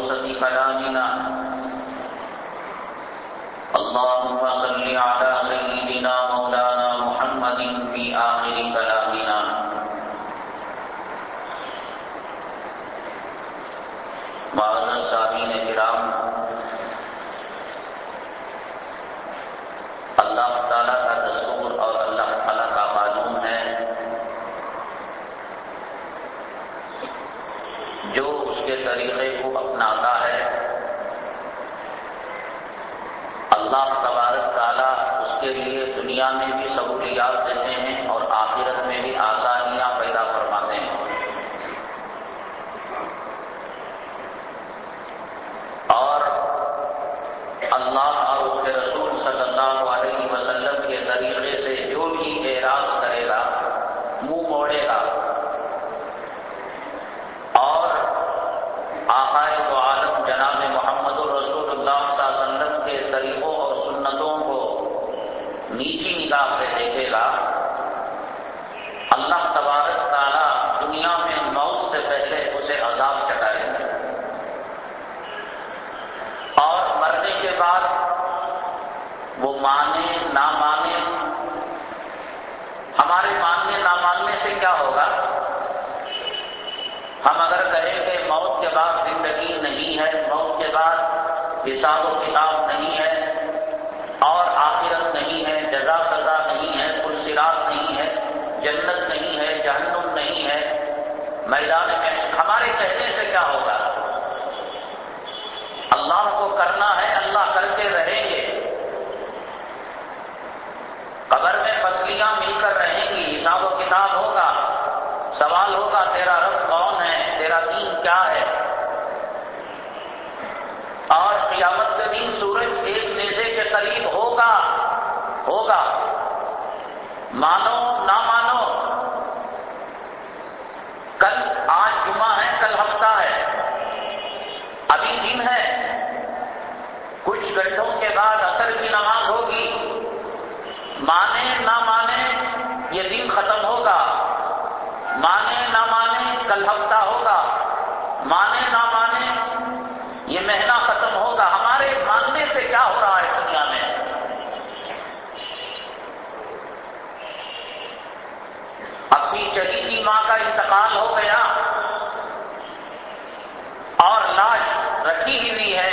في كلامنا. اللهم صل على سيدنا مولانا محمد في آخر كلامنا. معذر سامین کرام، اللہ تعالیٰ کا دستور اور اللہ تعالیٰ کا قانون ہے جو اس کے طریقے کو اپناتا ہے اللہ تبارک تعالیٰ اس کے لیے دنیا میں بھی سہولیات دیتے ہیں اور آخرت میں بھی آسانیاں پیدا فرماتے ہیں اور اللہ اور اس کے رسول صلی اللہ علیہ وسلم کے طریقے سے جو بھی اعراض کرے گا منہ موڑے گا اور آقائے تو عالم جناب محمد الرسول اللہ صلی اللہ علیہ وسلم کے طریقوں اور سنتوں کو نیچی نگاہ سے دیکھے گا اللہ تبارک تعالیٰ دنیا میں موت سے پہلے اسے عذاب چٹائیں گے اور مرنے کے بعد وہ مانے نہ مانے ہمارے ماننے نہ ماننے سے کیا ہوگا ہم اگر کہیں کہ موت کے بعد زندگی نہیں ہے موت کے بعد حساب و کتاب نہیں ہے، اور آخرت نہیں ہے، جزا سزا نہیں ہے پرسرات نہیں ہے، جنت نہیں ہے، جہنم نہیں ہے۔ میدان میں ہمارے کہنے سے کیا ہوگا؟ اللہ کو کرنا ہے، اللہ کرتے رہیں گے۔ قبر میں فصلیاں مل کر رہیں گی، حساب و کتاب ہوگا۔ سوال ہوگا، تیرا رب کون ہے؟ تیرا دین کیا ہے؟ اور قیامت کے دن سورج ایک نیزے کے قریب ہوگا ہوگا۔ مانو، نہ مانو۔ کل آج جمعہ ہے، کل ہفتہ ہے۔ ابھی دن ہے۔ کچھ گھنٹوں کے بعد اثر کی نماز ہوگی۔ مانے، نہ مانے، یہ دن ختم ہوگا۔ مانے، نہ مانے، کل ہفتہ ہوگا۔ مانے، نہ مانے یہ مہینہ ختم ہوگا ہمارے ماننے سے کیا ہو رہا ہے دنیا میں اپنی چلی ماں کا انتقال ہو گیا اور لاش رکھی ہوئی ہے۔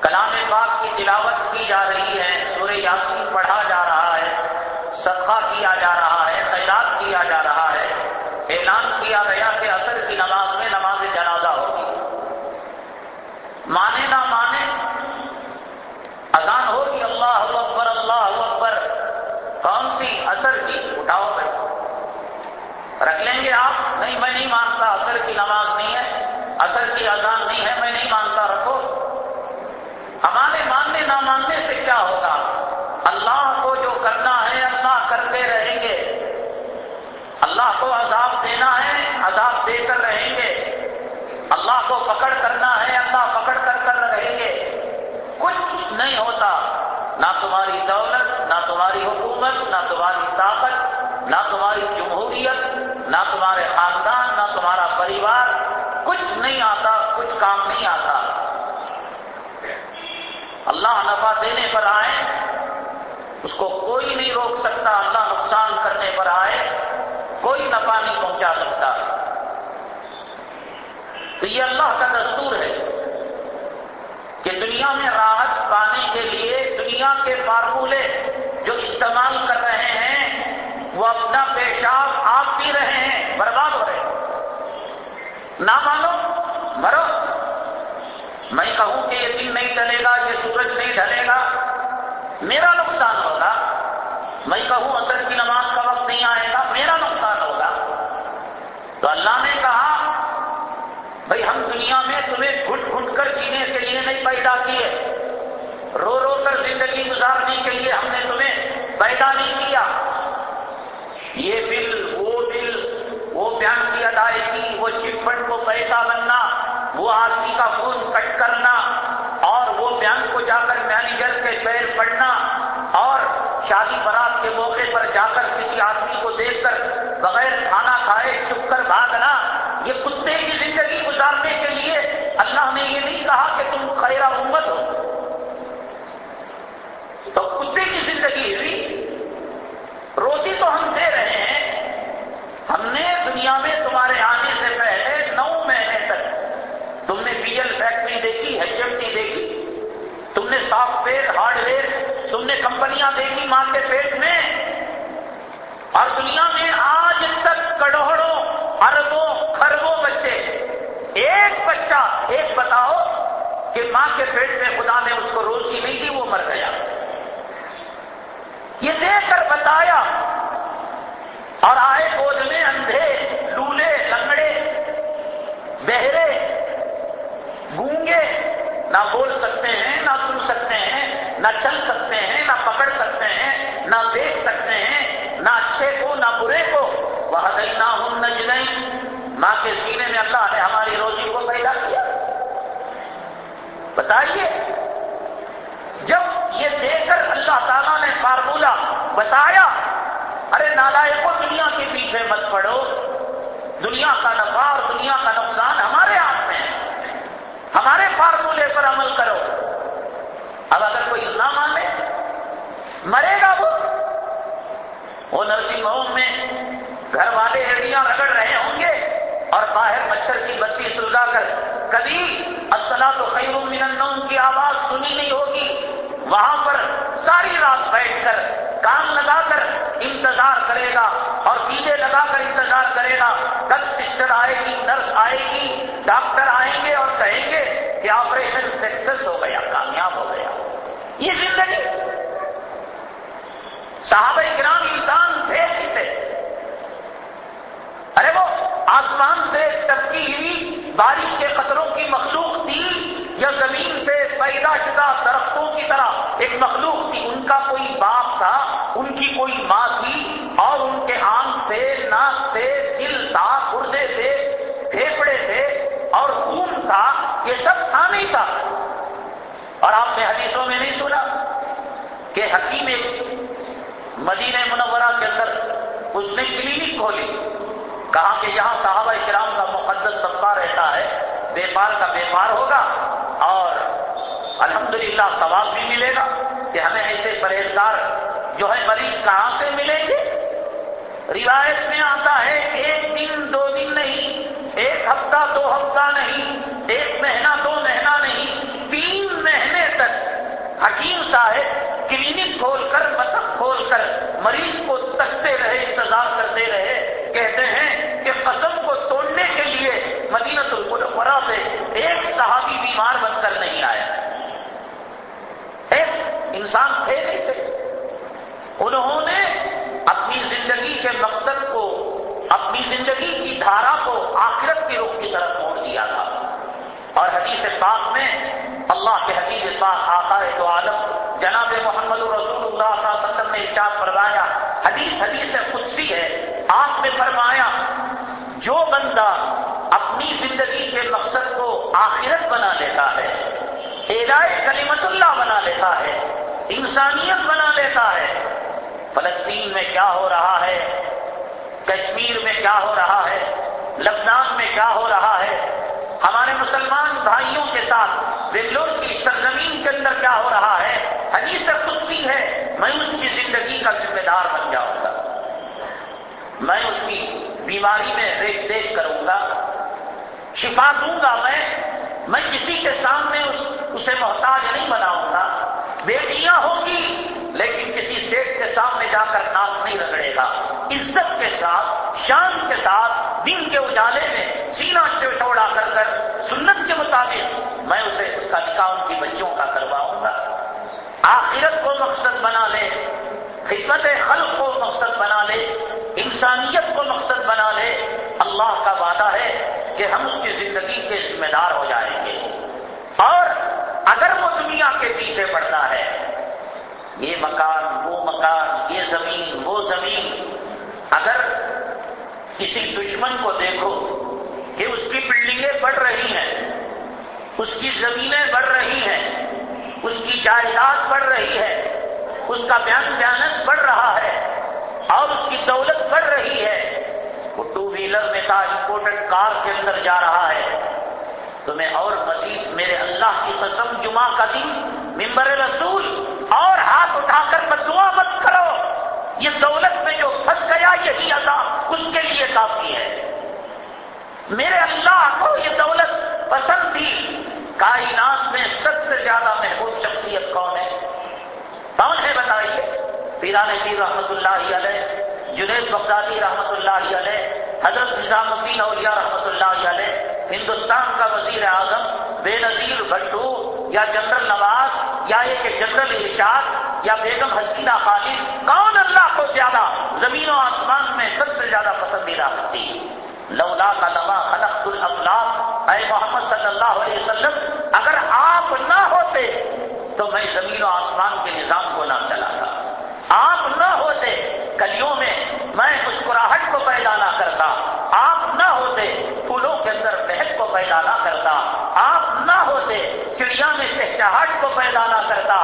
کلام پاک کی تلاوت کی جا رہی ہے، سورہ یاسین پڑھا جا رہا ہے، صدقہ کیا جا رہا ہے، خیرات کیا جا رہا ہے، اعلان کیا گیا کہ اثر کی نماز میں نماز جنازہ ہوگی مانے نہ مانے اذان ہوگی اللہ اکبر اللہ اکبر کون سی اثر کی اٹھاؤ کر رکھ لیں گے آپ؟ نہیں، میں نہیں مانتا اثر کی نماز نہیں ہے اثر کی اذان نہیں ہے، میں نہیں مانتا، رکھو۔ ہمارے ماننے نہ ماننے سے کیا ہوگا؟ اللہ کو جو کرنا ہے، اللہ کرتے رہیں گے۔ اللہ کو عذاب دینا ہے، عذاب دے کر رہیں گے۔ اللہ کو پکڑ کرنا ہے، اللہ پکڑ کر کر رہیں گے۔ کچھ نہیں ہوتا۔ نہ تمہاری دولت، نہ تمہاری حکومت، نہ تمہاری طاقت، نہ تمہاری جمہوریت نہ تمہارے خاندان، نہ تمہارا پریوار، کچھ نہیں آتا، کچھ کام نہیں آتا۔ اللہ نفع دینے پر آئے، اس کو کوئی نہیں روک سکتا، اللہ نقصان کرنے پر آئے، کوئی نفع نہیں پہنچا سکتا۔ تو یہ اللہ کا دستور ہے کہ دنیا میں راحت پانے کے لیے دنیا کے فارمولے جو استعمال کر رہے ہیں وہ اپنا پیشاب آپ پی رہے ہیں، برباد ہو رہے ہیں۔ نہ مانو، مرو۔ میں کہوں کہ یہ دن نہیں ڈلے گا، یہ سورج نہیں ڈھلے گا۔ میرا نقصان ہوگا۔ میں کہوں اثر کی نماز کا وقت نہیں آئے گا، میرا نقصان ہوگا۔ تو اللہ نے کہا، بھائی ہم دنیا میں تمہیں گھٹ گھٹ کر جینے کے لیے نہیں پیدا کیے۔ رو رو کر زندگی گزارنے کے لیے ہم نے تمہیں پیدا نہیں کیا۔ یہ بل وہ بل وہ بیان کی ادائیگی، وہ چٹ فنڈ کو پیسہ بننا، وہ آدمی کا خون کٹ کرنا، اور وہ بینک کو جا کر مینیجر کے پیر پڑنا اور شادی برات کے موقع پر جا کر کسی آدمی کو دیکھ کر بغیر کھانا کھائے چھپ کر بھاگنا، یہ کتے کی زندگی گزارنے کے لیے اللہ نے یہ نہیں کہا کہ تم خیرہ امت ہو۔ تو کتے کی زندگی ہوئی روزی تو ہم دے رہے ہیں۔ ہم نے دنیا میں تمہارے آنے سے پہلے نو مہینے تک تم نے بی ایل فیکٹری دیکھی ایچ ایم ٹی دیکھی، تم نے سافٹ ویئر ہارڈ ویئر، تم نے کمپنیاں دیکھی ماں کے پیٹ میں۔ اور دنیا میں آج تک کروڑوں، اربوں خربوں بچے، ایک بچہ، ایک بتاؤ کہ ماں کے پیٹ میں خدا نے اس کو روزی نہیں دی، وہ مر گیا۔ یہ دیکھ کر بتایا۔ اور آئے گود میں اندھے، لولے، لنگڑے، بہرے، گونگے۔ نہ بول سکتے ہیں، نہ سن سکتے ہیں، نہ چل سکتے ہیں، نہ پکڑ سکتے ہیں، نہ دیکھ سکتے ہیں، نہ اچھے کو، نہ برے کو۔ وہ نہ ہوں نہ ماں کے سینے میں اللہ نے ہماری روزی کو پیدا کیا۔ بتائیے جب یہ دیکھ کر اللہ تعالیٰ نے فارمولہ بتایا، ارے نالائق کو دنیا کے پیچھے مت پڑو۔ دنیا کا نفع اور دنیا کا نقصان ہمارے ہاتھ میں ہے۔ ہمارے فارمولے پر عمل کرو۔ اب اگر کوئی نہ مانے، مرے گا وہ۔ وہ نرسنگ ہوم میں گھر والے ہڈیاں رگڑ رہے ہوں گے اور باہر مچھر کی بتی سلگا کر کبھی اصلا تو خیر من النوم کی آواز سنی نہیں ہوگی۔ وہاں پر ساری رات بیٹھ کر کام لگا کر انتظار کرے گا اور پیلے لگا کر انتظار کرے گا۔ کل سسٹر آئے گی، نرس آئے گی، ڈاکٹر آئیں گے اور کہیں گے کہ آپریشن سکسس ہو گیا، کامیاب ہو گیا۔ یہ زندگی۔ صحابہ کرام انسان بھیجتے ارے وہ آسمان سے ٹپکی ہوئی بارش کے قطروں کی مخلوق تھی۔ یا زمین سے پیدا شدہ درختوں کی طرح ایک مخلوق تھی، ان کا کوئی باپ تھا، ان کی کوئی ماں تھی، اور ان کے آنکھ تھے ناک تھے دل تھا، گردے تھے پھیپڑے تھے اور خون تھا، یہ سب تھا نہیں تھا۔ اور آپ نے حدیثوں میں نہیں سنا کہ حکیم مدینہ منورہ کے اندر اس نے کلینک کھولی۔ کہا کہ یہاں صحابہ کرام کا مقدس طبقہ رہتا ہے، بیپار کا بیپار ہوگا۔ اور الحمدللہ ثواب بھی ملے گا کہ ہمیں ایسے پرہیزگار جو ہے مریض کہاں سے ملیں گے؟ روایت میں آتا ہے ایک دن دو دن نہیں، ایک ہفتہ دو ہفتہ نہیں، ایک مہینہ دو مہینہ نہیں، تین مہینے تک حکیم صاحب کلینک کھول کر مطلب کھول کر مریض کو تکتے رہے، انتظار کرتے رہے، کہتے ہیں کہ قسم کو توڑنے کے لیے ایک صحابی بیمار بن کر نہیں آیا۔ ایک انسان تھے نہیں تھے۔ انہوں نے اپنی زندگی کے مقصد کو، اپنی زندگی کی دھارا کو آخرت کے رخ کی طرف موڑ دیا تھا۔ اور حدیث پاک میں اللہ کے حدیث پاک آقا تو عالم جناب محمد رسول اللہ صلی اللہ علیہ وسلم نے ارشاد فرمایا، حدیث حدیث قدسی ہے۔ آپ نے فرمایا، جو بندہ اپنی زندگی کے مقصد کو آخرت بنا لیتا ہے۔ ایرائے کلیمت اللہ بنا لیتا ہے۔ انسانیت بنا لیتا ہے۔ فلسطین میں کیا ہو رہا ہے؟ کشمیر میں کیا ہو رہا ہے؟ لبنان میں کیا ہو رہا ہے؟ ہمارے مسلمان بھائیوں کے ساتھ بنگلور کی سرزمین کے اندر کیا ہو رہا ہے؟ حدیث قدسی ہے۔ میں اس کی زندگی کا ذمہ دار بن جاؤں گا۔ میں اس کی بیماری میں دیکھ دیکھ کروں گا۔ شفا دوں گا میں میں کسی کے سامنے اس اسے محتاج نہیں بناؤں گا۔ بیٹیاں ہوں گی لیکن کسی سیٹ کے سامنے جا کر ناک نہیں رگڑے گا۔ عزت کے ساتھ، شان کے ساتھ دن کے اجالے میں سینا چوڑا کر کر، سنت کے مطابق میں اسے اس کا نکاح ان کی بچیوں کا کرواؤں گا۔ آخرت کو مقصد بنا لے، خدمت خلق کو مقصد بنا لے، انسانیت کو مقصد بنا لے، اللہ کا وعدہ ہے۔ کہ ہم اس کی زندگی کے ذمہ دار ہو جائیں گے۔ اور اگر وہ دنیا کے پیچھے پڑتا ہے، یہ مکان، وہ مکان، یہ زمین، وہ زمین، اگر کسی دشمن کو دیکھو کہ اس کی بلڈنگیں بڑھ رہی ہیں، اس کی زمینیں بڑھ رہی ہیں، اس کی جائیداد بڑھ رہی ہے، اس کا بیان بیانس بڑھ رہا ہے اور اس کی دولت بڑھ رہی ہے وہ ٹو ویلر میں تھا، امپورٹنٹ کار کے اندر جا رہا ہے۔ تو میں اور مزید میرے اللہ کی قسم جمعہ کا دن ممبر رسول، اور ہاتھ اٹھا کر بدعا مت کرو۔ یہ دولت میں جو پھنس گیا، یہی اللہ اس کے لیے کافی ہے۔ میرے اللہ کو یہ دولت پسند تھی کائنات میں سب سے زیادہ محبوب شخصیت کون ہے؟ کون ہے بتائیے؟ پیران پیر رحمت اللہ علیہ، جنید بغدادی رحمت اللہ علیہ، حضرت نظام الدین اولیاء رحمت اللہ علیہ، ہندوستان کا وزیر اعظم، بے نظیر بھٹو، یا جنرل نواز، یا ایک جنرل ارشاد یا بیگم حسینہ خالد، کون اللہ کو زیادہ زمین و آسمان میں سب سے زیادہ پسندیدہ ہستی؟ لولا کا لما خلق الافلاق۔ اے محمد صلی اللہ علیہ وسلم، اگر آپ نہ ہوتے تو میں زمین و آسمان کے نظام کو نہ چلاتا۔ آپ نہ ہوتے کلیوں میں میں مسکراہٹ کو پیدا نہ کرتا، آپ نہ ہوتے پھولوں کے اندر بہت کو پیدا نہ کرتا، آپ نہ ہوتے چڑیا میں چہچہٹ کو پیدا نہ کرتا،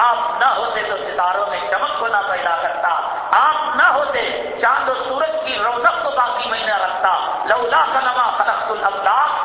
آپ نہ ہوتے تو ستاروں میں چمک کو نہ پیدا کرتا، آپ نہ ہوتے چاند و سورج کی رونق کو باقی میں نہ رکھتا، لولا کا نما خلق الفلاق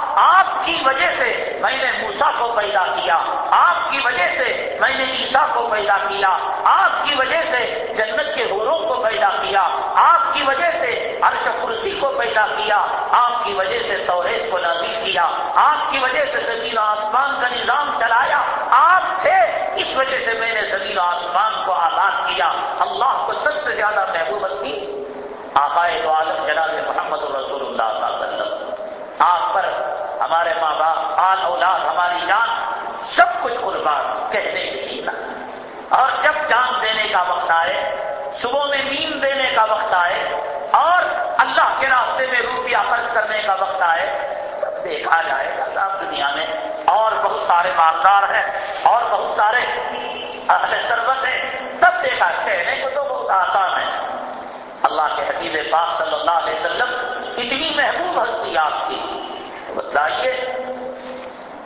کی وجہ سے میں نے موسا کو پیدا کیا۔ آپ کی وجہ سے میں نے عیسا کو پیدا کیا۔ آپ کی وجہ سے جنت کے حوروں کو پیدا کیا۔ آپ کی وجہ سے عرش کرسی کو پیدا کیا۔ آپ کی وجہ سے توحید کو نازل کیا۔ آپ کی وجہ سے زمین آسمان کا نظام چلایا۔ آپ تھے۔ اس وجہ سے میں نے زمین آسمان کو آزاد کیا۔ اللہ کو سب سے زیادہ محبوب کی آقائے تو عالم جناب محمد رسول اللہ صلی اللہ علیہ وسلم۔ آپ پر ہمارے ماں باپ، آل اولاد، ہماری جان، سب کچھ قربان کہنے کی جی نا۔ اور جب جان دینے کا وقت آئے، صبح میں نیند دینے کا وقت آئے، اور اللہ کے راستے میں روپیہ خرچ کرنے کا وقت آئے، تب دیکھا جائے گا صاحب دنیا میں اور بہت سارے مالدار ہیں، اور بہت سارے اہل سربت ہیں۔ تب دیکھا کہنے کو تو بہت آسان ہے۔ اللہ کے حبیب پاک صلی اللہ علیہ وسلم اتنی محبوب ہستی آپ کی۔ بتائیے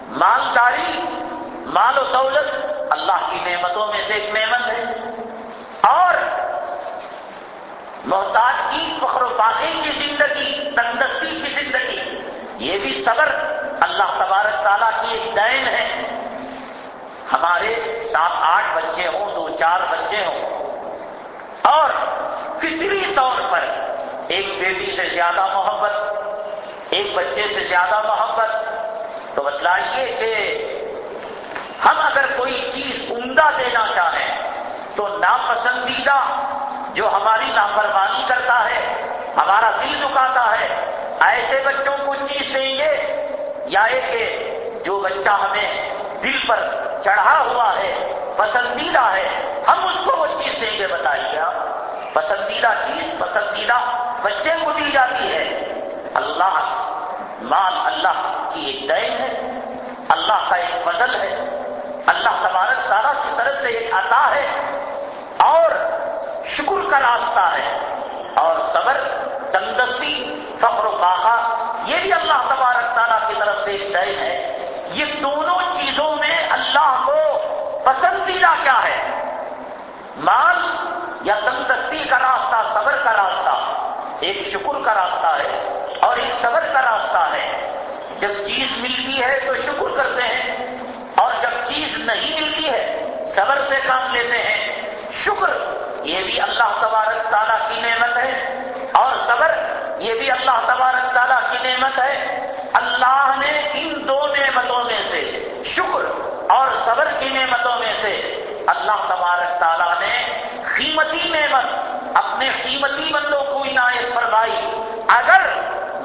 مالداری، مال و دولت اللہ کی نعمتوں میں سے ایک نعمت ہے۔ اور محتاج کی فخر و پاکی کی زندگی تندرستی کی زندگی، یہ بھی صبر اللہ تبارک تعالیٰ کی ایک دین ہے۔ ہمارے سات آٹھ بچے ہوں، دو چار بچے ہوں۔ اور فطری طور پر ایک بیٹی سے زیادہ محبت ایک بچے سے زیادہ محبت، تو بتلائیے کہ ہم اگر کوئی چیز عمدہ دینا چاہیں تو ناپسندیدہ جو ہماری نافرمانی کرتا ہے، ہمارا دل دکھاتا ہے، ایسے بچوں کو چیز دیں گے، یا ایک جو بچہ ہمیں دل پر چڑھا ہوا ہے، پسندیدہ ہے، ہم اس کو وہ چیز دیں گے، بتائیے آپ۔ پسندیدہ چیز، پسندیدہ بچے کو دی جاتی ہے۔ اللہ مال اللہ کی ایک دین ہے، اللہ کا ایک فضل ہے، اللہ تبارک تعالیٰ کی طرف سے ایک عطا ہے اور شکر کا راستہ ہے۔ اور صبر تندرستی فخر و باقا یہ بھی اللہ تبارک تعالیٰ کی طرف سے ایک دین ہے۔ یہ دونوں چیزوں میں اللہ کو پسندیدہ کیا ہے؟ مال یا تندرستی کا راستہ، صبر کا راستہ، ایک شکر کا راستہ ہے۔ اور ایک صبر کا راستہ ہے۔ جب چیز ملتی ہے تو شکر کرتے ہیں، اور جب چیز نہیں ملتی ہے، صبر سے کام لیتے ہیں۔ شکر، یہ بھی اللہ تبارک تعالیٰ کی نعمت ہے۔ اور صبر، یہ بھی اللہ تبارک تعالیٰ کی نعمت ہے۔ اللہ نے ان دو نعمتوں میں سے شکر اور صبر کی نعمتوں میں سے اللہ تبارک تعالیٰ نے قیمتی نعمت، اپنے قیمتی بندوں کو عنایت فرمائی۔ اگر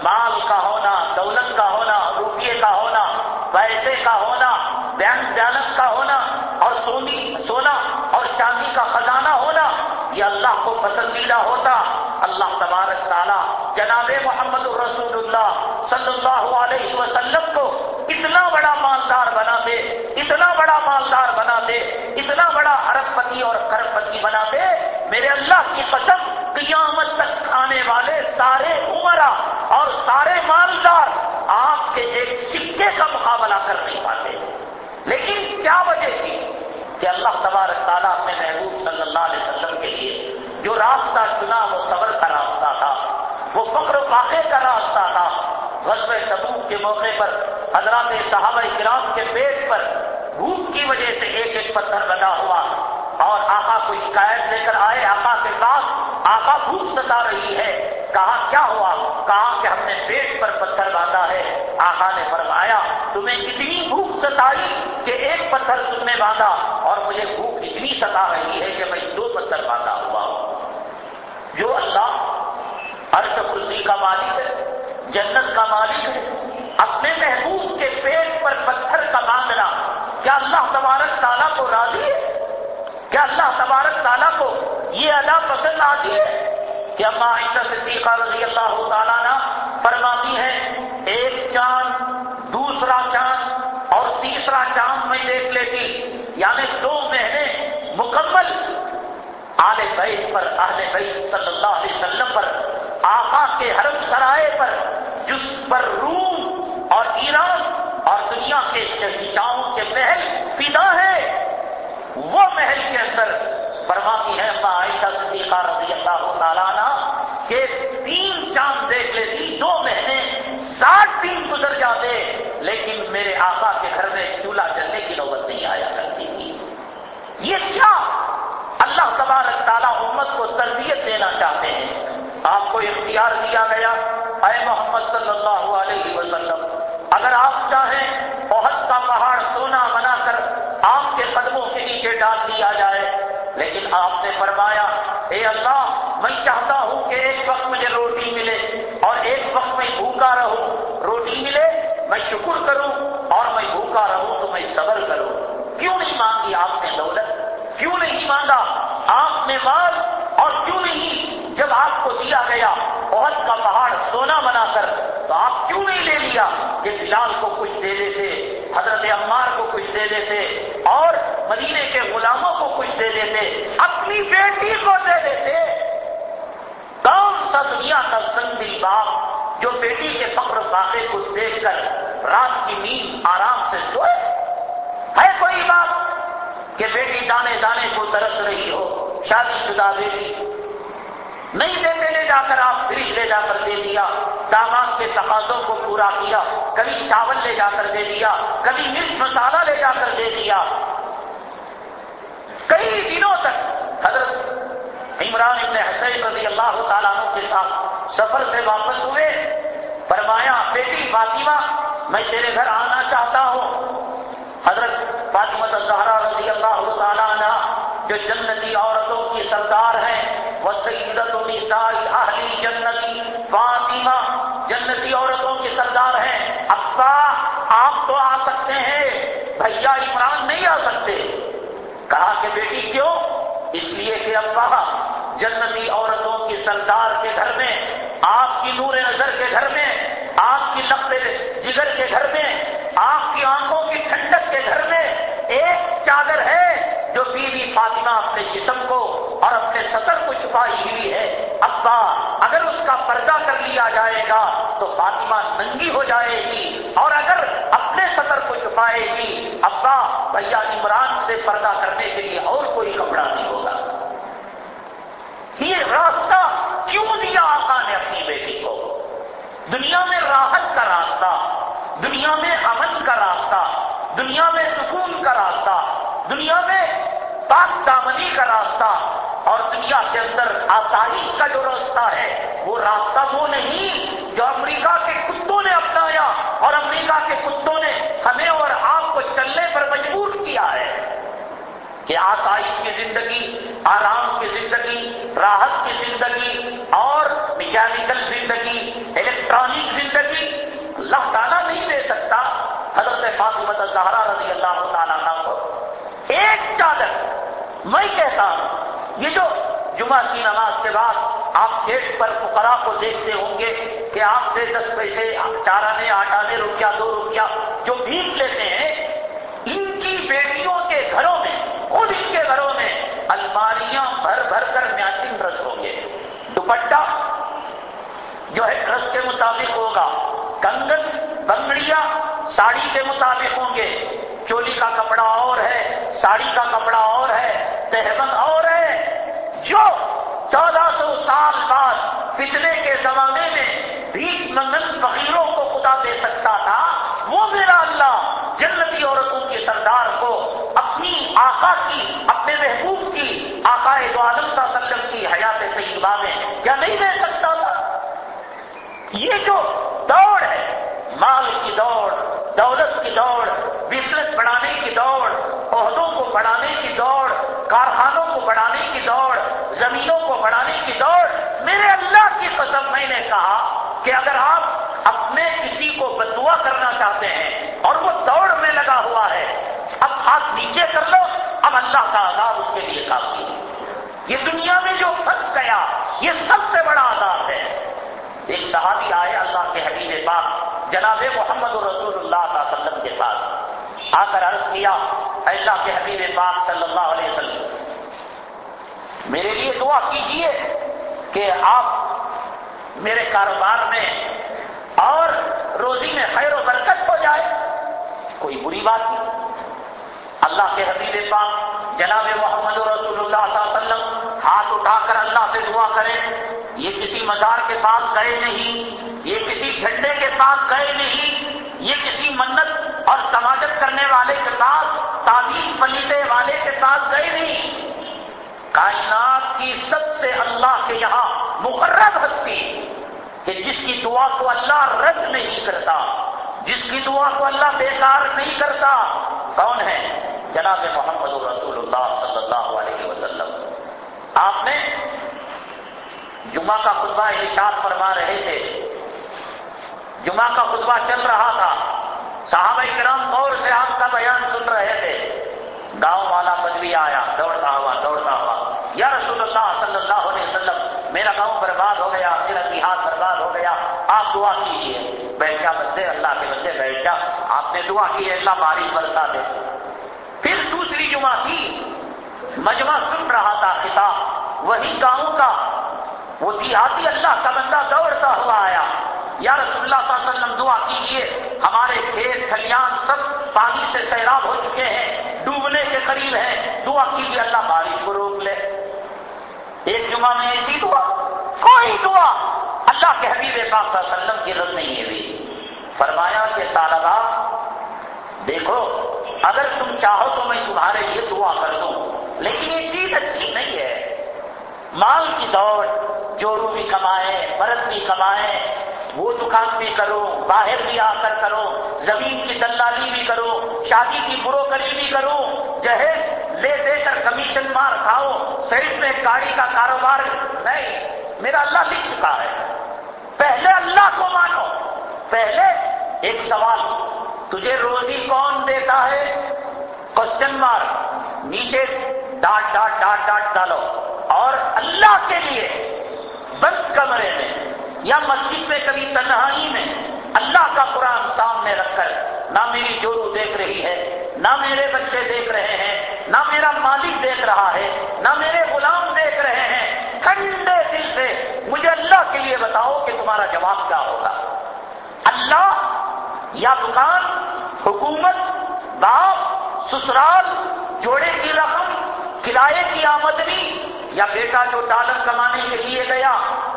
مال کا ہونا، دولت کا ہونا، روپیے کا ہونا، پیسے کا ہونا بینک بیلنس کا ہونا، اور سونی، سونا اور چاندی کا خزانہ ہونا، یہ اللہ کو پسندیدہ ہوتا۔ اللہ تبارک تعالیٰ جناب محمد الرسول اللہ صلی اللہ علیہ وسلم کو اتنا بڑا مالدار بنا دے، اتنا بڑا مالدار بنا دے، اتنا بڑا ارب پتی اور کرب پتی بنا دے۔ میرے اللہ کی قسم، قیامت تک آنے والے سارے عمرہ اور سارے مالدار آپ کے ایک سکے کا مقابلہ کر نہیں پاتے۔ لیکن کیا وجہ تھی کہ اللہ تبارک تعالیٰ اپنے محبوب صلی اللہ علیہ وسلم کے لیے جو راستہ چنا وہ صبر کا راستہ تھا، وہ فخر و واقع کا راستہ تھا۔ غزب تبوک کے موقع پر حضرات صحابہ کرام کے پیٹ پر بھوک کی وجہ سے ایک ایک پتھر بنا ہوا اور آقا کو شکایت لے کر آئے۔ آقا کے پاس آقا بھوک ستا رہی ہے۔ کہا، کیا ہوا؟ کہا کہ ہم نے پیٹ پر پتھر باندھا ہے۔ آقا نے فرمایا، تمہیں اتنی بھوک ستائی کہ ایک پتھر تم نے باندھا اور مجھے بھوک اتنی ستا رہی ہے کہ میں دو پتھر باندھا ہوا ہوں۔ جو اللہ عرش کرسی کا مالک ہے، جنت کا مالک ہے، اپنے محبوب کے پیٹ پر پتھر کا باندھنا، کیا اللہ تبارک تعالیٰ کو راضی ہے؟ کیا اللہ تبارک تعالیٰ کو یہ ادا پسند آتی ہے؟ کہ اما عائشہ صدیقہ رضی اللہ تعالیٰ نا فرماتی ہے، ایک چاند، دوسرا چاند اور تیسرا چاند میں دیکھ لیتی۔ یعنی دو مہینے مکمل آل بیت پر، اہل بیت صلی اللہ علیہ وسلم پر، آقا کے حرم سرائے پر، جس پر روم اور ایران اور دنیا کے شہنشاہوں کے محل فدا ہے، وہ محل کے اندر فرماتی ہے اللہ عائشہ صدیقہ رضی اللہ تعالیٰ نا کہ تین چاند دیکھ لیتی دو مہینے ساٹھ دن گزر جاتے، لیکن میرے آقا کے گھر میں چولہا جلنے کی نوبت نہیں آیا کرتی تھی۔ یہ کیا؟ اللہ تبارک تعالیٰ امت کو تربیت دینا چاہتے ہیں۔ آپ کو اختیار دیا گیا، اے محمد صلی اللہ علیہ وسلم، اگر آپ چاہیں بہت کا پہاڑ سونا بنا کر آپ کے قدموں کے نیچے ڈال دیا جائے لیکن آپ نے فرمایا، اے اللہ، میں چاہتا ہوں کہ ایک وقت مجھے روٹی ملے اور ایک وقت میں بھوکا رہوں۔ روٹی ملے، میں شکر کروں اور میں بھوکا رہوں تو میں صبر کروں۔ کیوں نہیں مانگی آپ نے دولت؟ کیوں نہیں مانگا؟ آپ نے مال اور کیوں نہیں؟ جب آپ کو دیا گیا بہت کا پہاڑ سونا بنا کر، تو آپ کیوں نہیں لے لیا؟ کہ بلال کو کچھ دے دیتے، حضرت عمار کو کچھ دے دیتے، اور مدینے کے غلاموں کو کچھ دے دیتے، اپنی بیٹی کو دے دیتے۔ کون سا دنیا کا سنگل باپ جو بیٹی کے فخر باقے کو دیکھ کر رات کی نیند آرام سے سوئے۔ ہے کوئی بات کہ بیٹی دانے دانے کو ترس رہی ہو؟ شادی شدہ بیٹی نہیں دیتے لے جا کر آپ فریج لے جا کر دے دیا۔ داماد کے تقاضوں کو پورا کیا۔ کبھی چاول لے جا کر دے دیا۔ کبھی مرچ مسالہ لے جا کر دے دیا۔ کئی دنوں تک حضرت عمران ابن حسین رضی اللہ تعالیٰ عنہ کے ساتھ سفر سے واپس ہوئے۔ فرمایا، بیٹی فاطمہ، میں تیرے گھر آنا چاہتا ہوں۔ حضرت فاطمہ زہرا رضی اللہ تعالیٰ عنہ جو جنتی عورتوں کی سردار ہیں، وہ سیدت اہلی جنتی فاطمہ جنتی عورتوں کی سردار ہیں۔ ابا، آپ تو آ سکتے ہیں، بھیا عمران نہیں آ سکتے۔ کہا کہ بیٹی، کیوں؟ اس لیے کہ ابا، جنتی عورتوں کی سردار کے گھر میں، آپ کی نور نظر کے گھر میں، آپ کی لقب جگر کے گھر میں، آپ کی آنکھوں کی ٹھنڈک کے گھر میں ایک چادر ہے جو بیوی فاطمہ اپنے جسم کو اور اپنے سطر کو چھپائی ہوئی ہے۔ ابا، اگر اس کا پردہ کر لیا جائے گا تو فاطمہ ننگی ہو جائے گی اور اگر اپنے سطر کو چھپائے گی، ابا، بھیا عمران سے پردہ کرنے کے لیے اور کوئی کپڑا نہیں ہوگا۔ یہ راستہ کیوں دیا آقا نے اپنی بیٹی کو؟ دنیا میں راحت کا راستہ، دنیا میں امن کا راستہ دنیا میں سکون کا راستہ، دنیا میں پاک دامنی کا راستہ اور دنیا کے اندر آسائش کا جو راستہ ہے، وہ راستہ وہ نہیں جو امریکہ کے کتوں نے اپنایا اور امریکہ کے کتوں نے ہمیں اور آپ کو چلنے پر مجبور کیا ہے کہ آسائش کی زندگی، آرام کی زندگی، راحت کی زندگی اور میکینکل زندگی، الیکٹرانک زندگی اللہ تعالیٰ نہیں دے سکتا۔ حضرت فاطمت زہرا رضی اللہ تعالیٰ کو ایک چادر میں کہتا ہوں، یہ جو جمعہ کی نماز کے بعد آپ گیٹ پر فقرا کو دیکھتے ہوں گے کہ آپ سے دس پیسے چار آنے آٹھ آنے روپیہ، دو روپیہ، جو بھیگ لیتے ہیں، ان کی بیٹیوں کے گھروں میں، خود ان کے گھروں میں الماریاں بھر بھر کر میچنگ ڈرس ہوں گے۔ دوپٹہ جو ہے ڈرس کے مطابق ہوگا۔ کنگن بنگڑیاں ساڑی کے مطابق ہوں گے۔ چولی کا کپڑا اور ہے، ساڑی کا کپڑا اور ہے، تہبند اور ہے۔ جو چودہ سو سال بعد فتنے کے زمانے میں بھیک منگن فقیروں کو خدا دے سکتا تھا، وہ میرا اللہ جنتی عورتوں کے سردار کو اپنی آقا کی، اپنے محبوب کی، آقا دو عالم صلی اللہ علیہ وسلم کی حیات طیبہ میں کیا نہیں دے سکتا تھا؟ یہ جو دوڑ ہے۔ مال کی دوڑ، دولت کی دوڑ، بزنس بڑھانے کی دوڑ، عہدوں کو بڑھانے کی دوڑ، کارخانوں کو بڑھانے کی دوڑ، زمینوں کو بڑھانے کی دوڑ۔ میرے اللہ کی قسم میں نے کہا کہ اگر آپ اپنے کسی کو بدوا کرنا چاہتے ہیں اور وہ دوڑ میں لگا ہوا ہے، اب ہاتھ نیچے کر لو۔ اب اللہ کا عذاب اس کے لیے کافی ہے۔ یہ دنیا میں جو پھنس گیا یہ سب سے بڑا عذاب ہے۔ ایک صحابی آئے اللہ کے حبیب پاک جناب محمد رسول اللہ صلی اللہ علیہ وسلم کے پاس۔ آ کر عرض کیا اللہ کے حبیب پاک صلی اللہ علیہ وسلم، میرے لیے دعا کیجیے کہ آپ میرے کاروبار میں اور روزی میں خیر و برکت ہو جائے۔ کوئی بری بات نہیں۔ اللہ کے حبیب پاک جناب محمد رسول اللہ صلی اللہ علیہ وسلم، ہاتھ اٹھا کر اللہ سے دعا کریں، یہ کسی مزار کے پاس گئے نہیں، یہ کسی جھنڈے کے پاس گئے نہیں، یہ کسی منت اور سماجت کرنے والے کے پاس، تعلیم پلیتے والے کے پاس گئے نہیں۔ کائنات کی سب سے اللہ کے یہاں مقرر ہستی، کہ جس کی دعا کو اللہ رد نہیں کرتا، جس کی دعا کو اللہ بیکار نہیں کرتا، کون ہے؟ جناب محمد رسول اللہ صلی اللہ علیہ وسلم، آپ نے جمعہ کا خطبہ ارشاد فرما رہے تھے۔ جمعہ کا خطبہ چل رہا تھا۔ صحابہ کرام غور سے آپ کا بیان سن رہے تھے۔ گاؤں والا بدوی آیا، دوڑتا ہوا دوڑتا ہوا۔ یا رسول اللہ صلی اللہ علیہ وسلم، میرا گاؤں برباد ہو گیا، میرا دیہات برباد ہو گیا، آپ دعا کیجیے بیٹھ جا بندے، اللہ کے بندے بیٹھ جا۔ آپ نے دعا کی ہے اللہ بارش برسا دے۔ پھر دوسری جمعہ تھی مجمع سن رہا تھا خطاب، وہی گاؤں کا۔ وہ دیہاتی اللہ کا بندہ دوڑتا ہوا آیا۔ یا رسول اللہ صلی اللہ علیہ وسلم، دعا کیجیے ہمارے کھیت، کھلیان سب پانی سے سیراب ہو چکے ہیں، ڈوبنے کے قریب ہیں۔ دعا کیجیے اللہ بارش کو روک لے۔ ایک جمعہ میں ایسی دعا، کوئی دعا اللہ کے حبیب پاک صلی اللہ علیہ وسلم کی رد نہیں ہوئی۔ فرمایا کہ سالبا دیکھو، اگر تم چاہو تو میں تمہارے لیے دعا کر دوں، لیکن یہ چیز اچھی نہیں ہے۔ مال کی دوڑ چورو بھی کمائے مرد بھی کمائے وہ دکان بھی کرو، باہر بھی آ کر کرو، زمین کی دلالی بھی کرو، شادی کی بروکری بھی کرو، جہیز لے دے کر کمیشن مار کھاؤ صرف میں گاڑی کا کاروبار نہیں، میرا اللہ لکھ چکا ہے۔ پہلے اللہ کو مانو، پہلے ایک سوال تجھے روزی کون دیتا ہے؟ کوشچن مارک نیچے ڈاٹ ڈاٹ ڈاٹ ڈاٹ ڈالو۔ اور اللہ کے لیے بند کمرے میں یا مسجد میں کبھی تنہائی میں اللہ کا قرآن سامنے رکھ کر نہ میری جورو دیکھ رہی ہے، نہ میرے بچے دیکھ رہے ہیں، نہ میرا مالک دیکھ رہا ہے، نہ میرے غلام دیکھ رہے ہیں۔ ٹھنڈے دل سے مجھے اللہ کے لیے بتاؤ کہ تمہارا جواب کیا ہوگا۔ اللہ یا دکان، حکومت، باپ، سسرال، جوڑے کی رقم کرائے کی آمدنی، یا بیٹا جو ڈالر کمانے کے لیے گیا،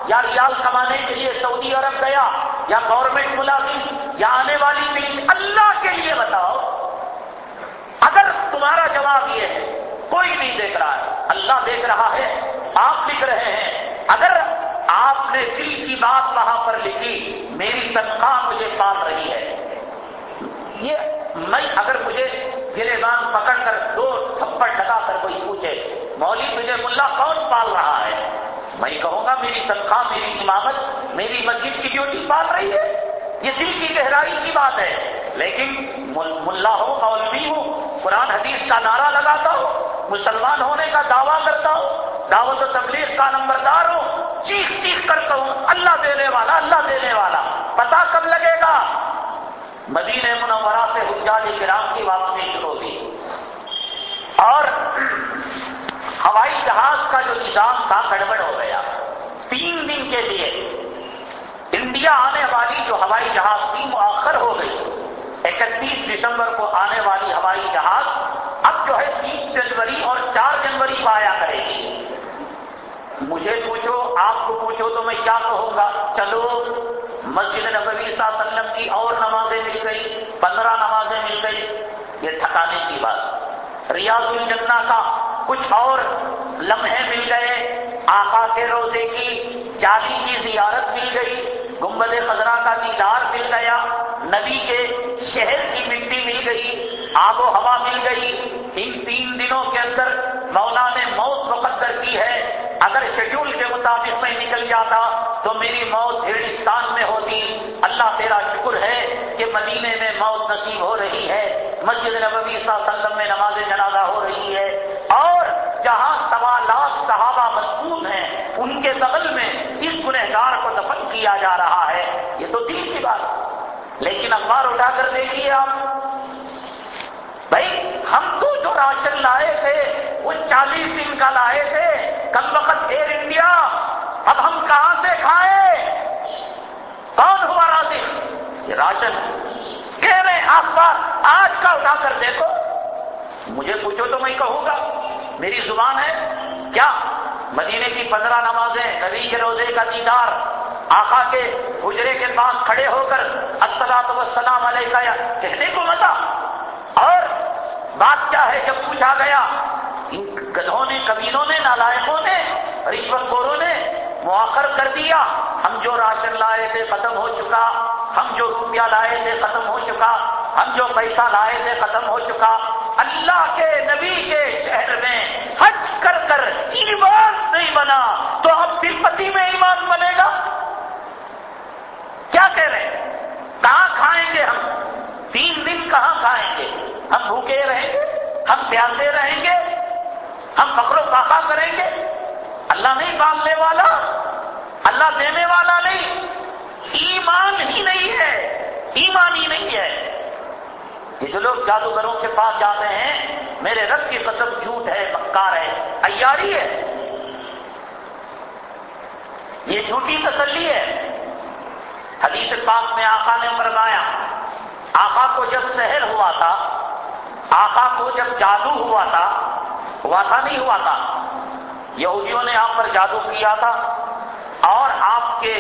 یا ریال کمانے کے لیے سعودی عرب گیا، یا گورنمنٹ ملازم، یا آنے والی پیش اللہ کے لیے بتاؤ، اگر تمہارا جواب یہ ہے، کوئی نہیں دیکھ رہا ہے، اللہ دیکھ رہا ہے، آپ لکھ رہے ہیں، اگر آپ نے دل کی بات وہاں پر لکھی، میری تنخواہ مجھے پال رہی ہے یہ میں اگر مجھے گرے بان پکڑ کر دو تھپڑ لگا کر کوئی پوچھے مولوی تجھے ملا کون پال رہا ہے؟ میں کہوں گا، میری تنخواہ، میری امامت، میری مسجد کی ڈیوٹی پال رہی ہے۔ یہ دل کی گہرائی کی بات ہے۔ لیکن ملا ہو، مولوی ہو، قرآن، حدیث کا نعرہ لگاتا ہو، مسلمان ہونے کا دعویٰ کرتا ہو، دعوت و تبلیغ کا نمبردار ہو چیخ چیخ کرتا ہوں اللہ دینے والا، اللہ دینے والا پتا کب لگے گا؟ مدینہ منورہ سے حجاج کرام کی واپسی شروع ہوگی اور ہوائی جہاز کا جو نظام تھا، گڑبڑ ہو گیا۔ تین دن کے لیے انڈیا آنے والی جو ہوائی جہاز تھی مؤخر ہو گئی۔ اکتیس دسمبر کو آنے والی ہوائی جہاز اب جو ہے، تیس جنوری اور چار جنوری کو آیا کرے گی۔ مجھے پوچھو، آپ کو پوچھو تو میں کیا کہوں گا؟ چلو، مسجد نبوی صلی اللہ علیہ وسلم کی اور نمازیں مل گئی پندرہ نمازیں مل گئی یہ تھکانے کی بات۔ ریاض الجنہ کا کچھ اور لمحے مل گئے، آقا کے روزے کی، جالی کی زیارت مل گئی۔ گنبد خزرہ کا دیدار مل گیا، نبی کے شہر کی مٹی مل گئی، آب و ہوا مل گئی۔ ان تین دنوں کے اندر مولا نے موت مقدر کی ہے۔ اگر شیڈول کے مطابق میں نکل جاتا تو میری موت ہندوستان میں ہوتی۔ اللہ تیرا شکر ہے کہ مدینے میں موت نصیب ہو رہی ہے۔ مسجد نبوی صلی اللہ علیہ وسلم میں نماز جنازہ ہو رہی ہے۔ اور جہاں سوا لاکھ صحابہ مضبوط ہیں، ان کے بغل میں اس گنہگار کو دفن کیا جا رہا ہے۔ یہ تو دل کی بات لیکن اخبار اٹھا کر دیکھیے آپ۔ بھائی، ہم تو جو راشن لائے تھے، وہ چالیس دن کا لائے تھے۔ کل وقت ایئر انڈیا اب ہم کہاں سے کھائے؟ کون ہوا راضی یہ راشن۔ کہہ رہے اخبار، آج کا اٹھا کر دیکھو۔ مجھے پوچھو تو میں کہوں گا۔ میری زبان ہے؟ کیا؟ مدینے کی پندرہ نمازیں، نبی کے روزے کا دیدار، آقا کے گجرے کے پاس کھڑے ہو کر السلام وسلام علیہ کا کہنے کو مزہ اور بات کیا ہے جب پوچھا گیا، ان گدھوں نے کبینوں نے، نالائقوں نے، رشوت خوروں نے مواخر کر دیا، ہم جو راشن لائے تھے ختم ہو چکا، ہم جو روپیہ لائے تھے ختم ہو چکا، ہم جو پیسہ لائے تھے ختم ہو چکا اللہ کے نبی کے شہر میں حج کر کر ایمان نہیں بنا، تو اب ترپتی میں ایمان بنے گا؟ کیا کہہ رہے ہیں؟ کہاں کھائیں گے ہم؟ تین دن کہاں کھائیں گے؟ ہم بھوکے رہیں گے؟ ہم پیاسے رہیں گے؟ ہم فخر و فاقہ کریں گے؟ اللہ نہیں پالنے والا؟ اللہ دینے والا نہیں۔ ایمان ہی نہیں ہے۔ ایمان ہی نہیں ہے۔ یہ جو لوگ جادوگروں کے پاس جاتے ہیں، میرے رب کی قسم جھوٹ ہے مکار ہے ایاری ہے۔ یہ جھوٹی تسلی ہے۔ حدیث پاک میں آقا نے فرمایا، آقا کو جب سحر ہوا تھا، آقا کو جب جادو ہوا تھا ہوا تھا نہیں ہوا تھا، یہودیوں نے آپ پر جادو کیا تھا اور آپ کے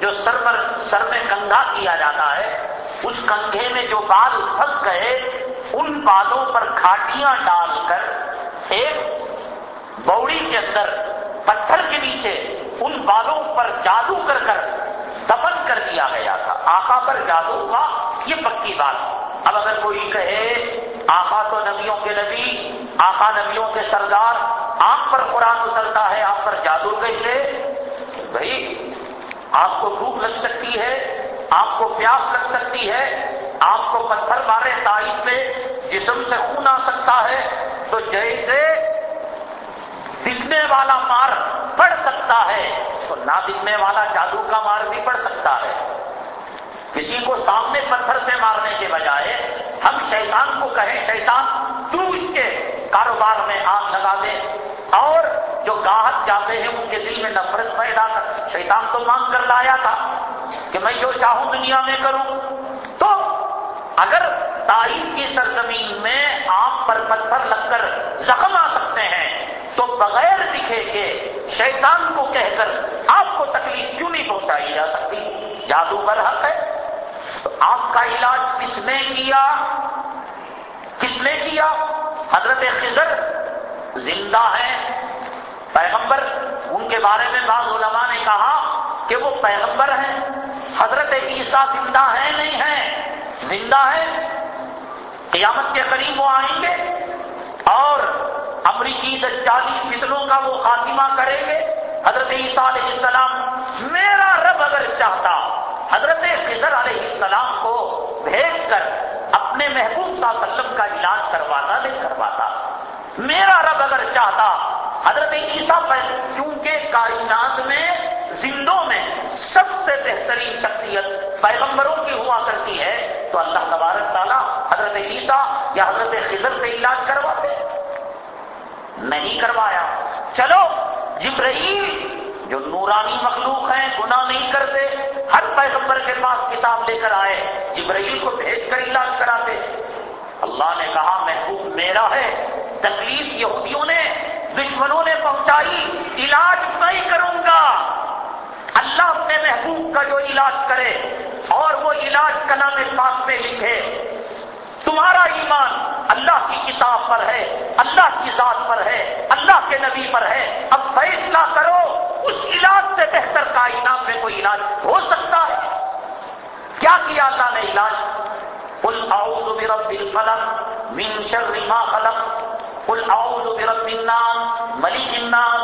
جو سر پر، سر میں کنگا کیا جاتا ہے اس کنگھے میں جو بال پھنس گئے، ان بالوں پر کھاٹیاں ڈال کر ایک بوڑی کے اندر پتھر کے نیچے ان بالوں پر جادو کر کر دفن کر دیا گیا تھا۔ آقا پر جادو ہوا، یہ پکی بات۔ اب اگر کوئی کہے، آقا تو نبیوں کے نبی، آقا نبیوں کے سردار، آپ پر قرآن اترتا ہے، آپ پر جادو کیسے بھائی، آپ کو بھوک لگ سکتی ہے آپ کو پیاس لگ سکتی ہے، آپ کو پتھر مارے تائف پہ جسم سے خون آ سکتا ہے، تو جیسے دکھنے والا مار پڑ سکتا ہے، تو نہ دکھنے والا جادو کا مار بھی پڑ سکتا ہے۔ کسی کو سامنے پتھر سے مارنے کے بجائے ہم شیطان کو کہیں، شیطان تو اس کے کاروبار میں آگ لگا دے۔ اور جو گاہک جاتے ہیں، ان کے دل میں نفرت پیدا کر، شیطان تو مانگ کر لایا تھا۔ کہ میں جو چاہوں دنیا میں کروں۔ تو اگر تاریخ کی سرزمین میں آپ پر پتھر لگ کر زخم آ سکتے ہیں، تو بغیر دکھے کے شیطان کو کہہ کر آپ کو تکلیف کیوں نہیں پہنچائی جا سکتی؟ جادو پر حق ہے۔ تو آپ کا علاج کس نے کیا؟ کس نے کیا؟ حضرت خضر زندہ ہے پیغمبر، ان کے بارے میں بعض علماء نے کہا کہ وہ پیغمبر ہیں، حضرت عیسیٰ زندہ ہے نہیں ہے زندہ ہے قیامت کے قریب وہ آئیں گے اور امریکی دجالی فتنوں کا وہ خاتمہ کریں گے؟ حضرت عیسیٰ علیہ السلام، میرا رب اگر چاہتا، حضرت خضر علیہ السلام کو بھیج کر اپنے محبوب صلی اللہ علیہ وسلم کا علاج کرواتا، نہیں کرواتا۔ میرا رب اگر چاہتا، حضرت عیسیٰ پر کیونکہ کائنات میں زندوں میں سب سے بہترین شخصیت پیغمبروں کی ہوا کرتی ہے، تو اللہ تبارک تعالیٰ حضرت عیسیٰ یا حضرت خضر سے علاج کرواتے نہیں کروایا۔ چلو، جبرائیل، جو نورانی مخلوق ہیں، گناہ نہیں کرتے، ہر پیغمبر کے پاس کتاب لے کر آئے، جبرائیل کو بھیج کر علاج کراتے۔ اللہ نے کہا، محبوب میرا ہے، تکلیف یہودیوں نے، دشمنوں نے پہنچائی، علاج میں کروں گا۔ اللہ اپنے محبوب کا جو علاج کرے اور وہ علاج کلام پاک میں لکھے، تمہارا ایمان اللہ کی کتاب پر ہے، اللہ کی ذات پر ہے، اللہ کے نبی پر ہے۔ اب فیصلہ کرو، اس علاج سے بہتر کائنات میں کوئی علاج ہو سکتا ہے۔ کیا کیا اللہ نے علاج؟ قل اعوذ برب الفلق من شر ما خلق، قل اعوذ برب الناس، ملک الناس۔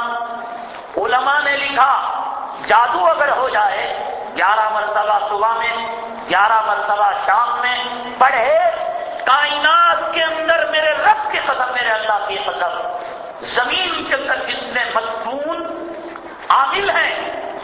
علماء نے لکھا جادو اگر ہو جائے، گیارہ مرتبہ صبح میں، گیارہ مرتبہ شام میں، پڑھے، کائنات کے اندر میرے رب کے قدم، میرے اللہ کی قدم، زمین کے اندر جتنے مضمون عامل ہیں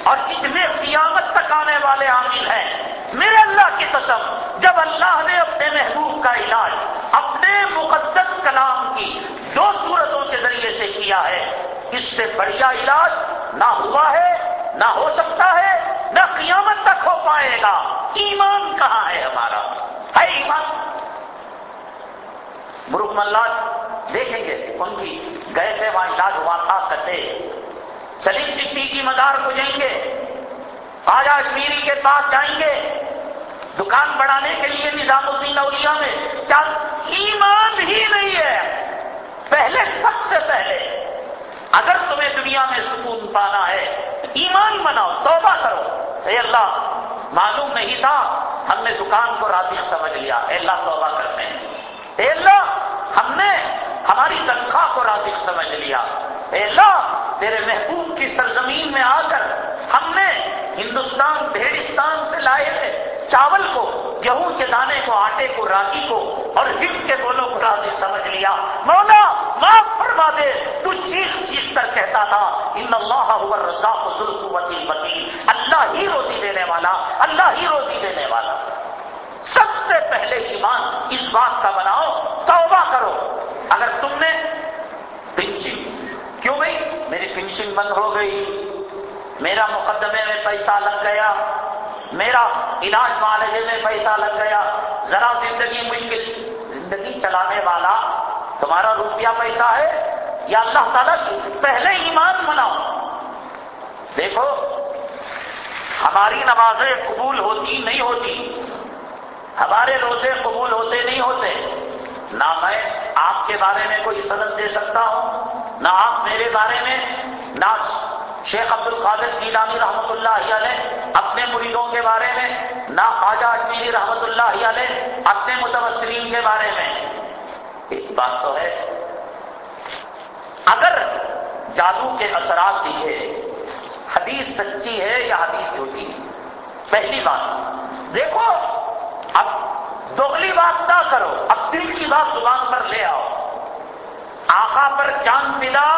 اور جتنے قیامت تک آنے والے عامل ہیں، میرے اللہ کی قسم جب اللہ نے اپنے محبوب کا علاج، اپنے مقدس کلام کی دو صورتوں کے ذریعے سے کیا ہے، اس سے بڑھیا علاج نہ ہوا ہے نہ ہو سکتا ہے، نہ قیامت تک ہو پائے گا۔ ایمان کہاں ہے ہمارا؟ ہے ایمان۔ مروخ ملا دیکھیں گے ان کی گئے تھے وہاں علاج ہوا تھا کرتے سلیم چشتی کی مدار کو جائیں گے۔ آج اجمیری کے پاس جائیں گے۔ دکان بڑھانے کے لیے نظام الدین اولیاء میں۔ چل، ایمان ہی نہیں ہے۔ پہلے سب سے پہلے۔ اگر تمہیں دنیا میں سکون پانا ہے، ایمان مناؤ توبہ کرو۔ اے اللہ، معلوم نہیں تھا، ہم نے دکان کو راضی سمجھ لیا۔ اے اللہ، توبہ کرتے ہیں اے اللہ، ہم نے ہماری تنخواہ کو راضی سمجھ لیا۔ اے اللہ، تیرے محبوب کی سرزمین میں آ کر ہم نے ہندوستان، بھیڑستان سے لائے تھے چاول کو، گیہوں کے دانے کو، آٹے کو، راگی کو اور ہٹ کے بولوں کو راضی سمجھ لیا۔ مولا، معاف فرما دے، تو چیخ چیخ کر کہتا تھا، ان اللہ رزاق ذوالقوت المتین۔ اللہ ہی روزی دینے والا، اللہ ہی روزی دینے والا۔ سب سے پہلے ایمان اس بات کا بناؤ، توبہ کرو۔ اگر تم نے پنشن کیوں بھائی؟ میری پنشن بند ہو گئی۔ میرا مقدمے میں پیسہ لگ گیا۔ میرا علاج معالجے میں پیسہ لگ گیا۔ ذرا زندگی مشکل، زندگی چلانے والا، تمہارا روپیہ پیسہ ہے یا اللہ تعالیٰ پہلے ایمان مناؤ دیکھو، ہماری نمازیں قبول ہوتی نہیں ہوتی، ہمارے روزے قبول ہوتے نہیں ہوتے۔ نہ میں آپ کے بارے میں کوئی صنعت دے سکتا ہوں، نہ آپ میرے بارے میں، نہ شیخ عبد القادر جیلانی رحمۃ اللہ علیہ اپنے مریدوں کے بارے میں نہ خواجہ اجمیری رحمۃ اللہ علیہ اپنے متوسرین کے بارے میں۔ ایک بات تو ہے، اگر جادو کے اثرات دیکھے، حدیث سچی ہے یا حدیث جھوٹی؟ پہلی بات، دیکھو، اب دوگلی بات نہ کرو، اب دل کی بات زبان پر لے آؤ۔ آقا پر جان پلا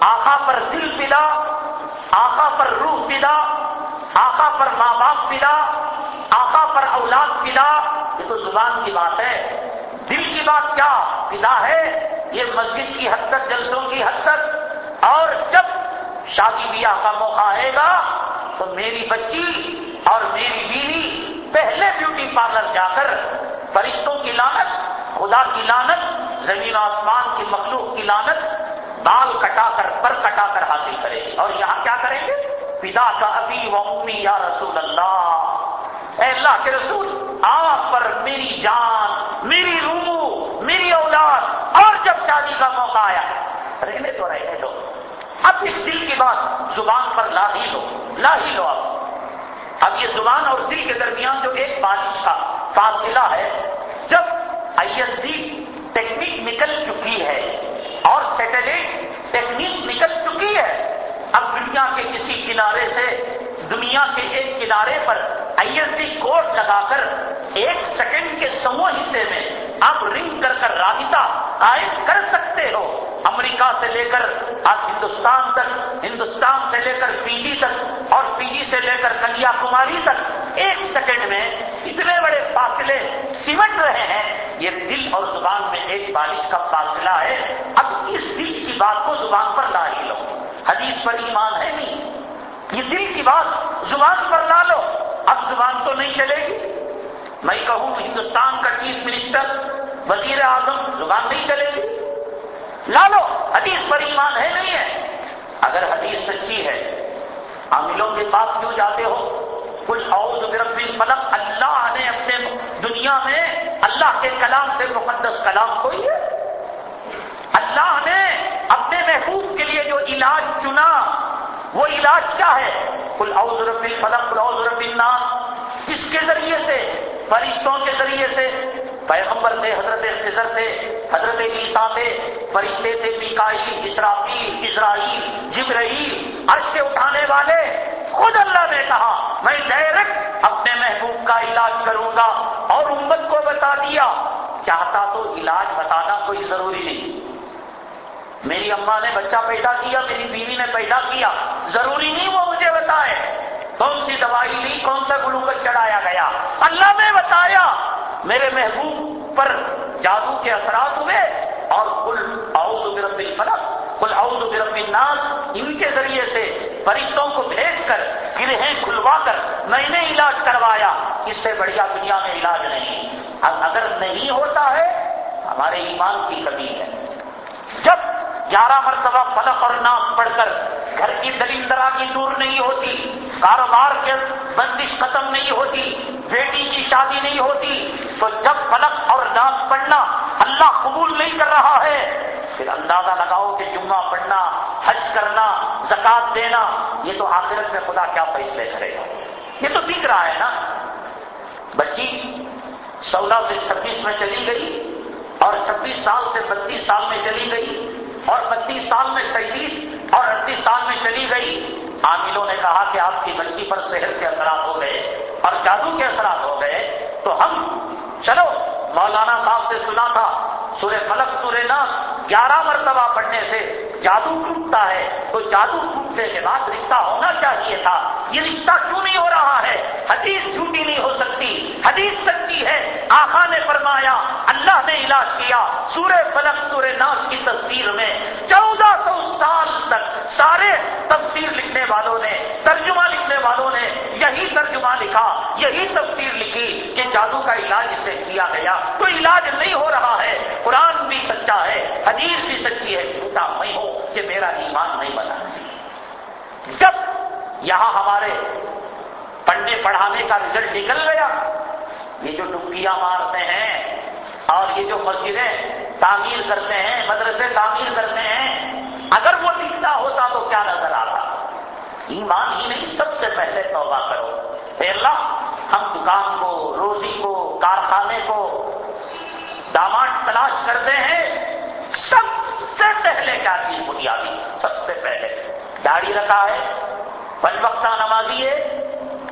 آقا پر دل پلا آقا پر روح پلا آقا پر ماں باپ پلا آقا پر اولاد پلا یہ تو زبان کی بات ہے۔ دل کی بات کیا؟ پلا ہے۔ یہ مسجد کی حد تک، جلسوں کی حد تک۔ اور جب شادی بیاہ کا موقع آئے گا، تو میری بچی اور میری بیوی پہلے بیوٹی پارلر جا کر فرشتوں کی لانت خدا کی لانت زمین آسمان کی مخلوق کی لانت بال کٹا کر، پر کٹا کر حاصل کرے گی اور یہاں کیا کریں گے؟ پتا کا ابھی و امی یا رسول اللہ۔ اے اللہ کے رسول، آپ پر میری جان، میری روح، میری اولاد، اور جب شادی کا موقع آیا، رہنے تو رہنے دو۔ اب اس دل کی بات زبان پر لا ہی لو، لا ہی لو اب اب یہ زبان اور دل کے درمیان جو ایک بارش کا فاصلہ ہے، جب آئی ایس ڈی ٹیکنیک نکل چکی ہے اور سیٹلائٹ ٹیکنیک نکل چکی ہے۔ اب دنیا کے کسی کنارے سے، دنیا کے ایک کنارے پر آئی ایس ڈی کوڈ لگا کر ایک سیکنڈ کے سمو حصے میں آپ رنگ کر کر رابطہ قائم کر سکتے ہو۔ امریکہ سے لے کر آج ہندوستان تک، ہندوستان سے لے کر پی جی تک اور پی جی سے لے کر کنیا کماری تک ایک سیکنڈ میں اتنے بڑے فاصلے سمٹ رہے ہیں۔ یہ دل اور زبان میں ایک بارش کا فاصلہ ہے۔ اب اس دل کی بات کو زبان پر لا ہی لو۔ حدیث پر ایمان ہے نہیں۔ یہ دل کی بات زبان پر لا لو۔ اب زبان تو نہیں چلے گی۔ میں کہوں ہندوستان کا چیف منسٹر، وزیر اعظم، زبان نہیں چلے گی۔ لا لو۔ حدیث پر ایمان ہے نہیں ہے۔ اگر حدیث سچی ہے، عاملوں کے پاس کیوں جاتے ہو؟ کل اوز برب الفلق اللہ نے اپنے دنیا میں اللہ کے کلام سے مقدس کلام کوئی ہے؟ اللہ نے اپنے محبوب کے لیے جو علاج چنا، وہ علاج کیا ہے؟ کل اوز رب الفلق کل اوز رب الناس۔ کس کے ذریعے سے؟ فرشتوں کے ذریعے سے۔ پیغمبر تھے، حضرت خضر تھے، حضرت عیسیٰ تھے، فرشتے تھے میکائی اسرافیل، اسرائیل، جبرائیل، عرش کے اٹھانے والے۔ خود اللہ نے کہا، میں ڈائریکٹ اپنے محبوب کا علاج کروں گا اور امت کو بتا دیا۔ چاہتا تو علاج بتانا کوئی ضروری نہیں۔ میری اماں نے بچہ پیدا کیا، میری بیوی نے پیدا کیا۔ ضروری نہیں وہ مجھے بتائے کون سی دوائی لی، کون سا گلوکوز چڑھایا گیا۔ اللہ نے بتایا، میرے محبوب پر جادو کے اثرات ہوئے اور کل اعوذ برب الفلق کل اعوذ برب الناس، ان کے ذریعے سے فرشتوں کو بھیج کر گرہیں کھلوا کر میں نے علاج کروایا، اس سے بڑھیا دنیا میں علاج نہیں۔ اگر نہیں ہوتا ہے، ہمارے ایمان کی کمی ہے۔ جب گیارہ مرتبہ فلق اور ناس پڑھ کر گھر کی دلیندرا کی دور نہیں ہوتی، کاروبار کے بندش ختم نہیں ہوتی، بیٹی کی شادی نہیں ہوتی، تو جب فلق اور ناس پڑھنا اللہ قبول نہیں کر رہا ہے، پھر اندازہ لگاؤ کہ جمعہ پڑھنا، حج کرنا، زکات دینا، یہ تو آخرت میں خدا کیا فیصلے کرے گا۔ یہ تو دکھ رہا ہے نا۔ بچی سولہ سے چھبیس میں چلی گئی اور چھبیس سال سے بتیس سال میں چلی گئی۔ اور بتیس سال میں سینتیس اور اڑتیس سال میں چلی گئی۔ عاملوں نے کہا کہ آپ کی بچی پر صحت کے اثرات ہو گئے اور جادو کے اثرات ہو گئے۔ تو ہم چلو، مولانا صاحب سے سنا تھا، سورہ فلک سورہ ناس، گیارہ مرتبہ پڑھنے سے جادو ٹوٹتا ہے۔ تو جادو ٹوٹنے کے بعد رشتہ ہونا چاہیے تھا۔ یہ رشتہ کیوں نہیں ہو رہا ہے؟ حدیث جھوٹی نہیں ہو سکتی۔ حدیث سچی ہے۔ آخا نے فرمایا، اللہ نے علاج کیا۔ سورہ فلک سورہ ناس کی تصویر میں چودہ سو سال تک سارے تفسیر لکھنے والوں نے ترجمہ لکھنے والوں نے یہی ترجمہ لکھا یہی تفسیر لکھی کہ جادو کا علاج اس سے کیا گیا۔ تو علاج نہیں ہو رہا ہے۔ قرآن بھی سچا ہے، حدیث بھی سچی ہے۔ جھوٹا میں ہوں کہ میرا ایمان نہیں بنا۔ جب یہاں ہمارے پڑھنے پڑھانے کا رزلٹ نکل گیا، یہ جو ڈبکیاں مارتے ہیں اور یہ جو مسجدیں تعمیر کرتے ہیں، مدرسے تعمیر کرتے ہیں، اگر وہ دکھتا ہوتا تو کیا نظر آتا؟ ایمان ہی نہیں، سب سے پہلے توبہ کرو۔ اے اللہ، ہم دکان کو، روزی کو، کارخانے کو داماد تلاش کرتے ہیں۔ سب سے پہلے کیا چیز بنیادی؟ سب سے پہلے داڑھی رکھا ہے پنج وقتہ نمازی ہے،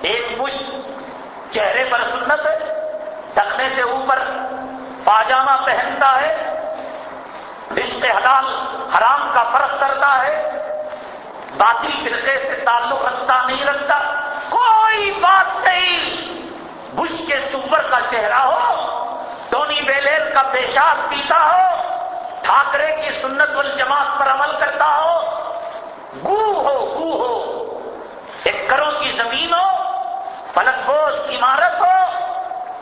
ایک مشت چہرے پر سنت ہے ٹکنے سے اوپر پاجامہ پہنتا ہے رشتے حلال حرام کا فرق کرتا ہے، باطل فرقے سے تعلق رکھتا نہیں رکھتا۔ کوئی بات نہیں۔ بش کے سپر کا چہرہ ہو ٹونی بیلیر کا پیشاب پیتا ہو، ٹھاکرے کی سنت والجماعت پر عمل کرتا ہو۔ گو ہو گو ہو۔ ایک کروں کی زمین ہو پلک بوس عمارت ہو۔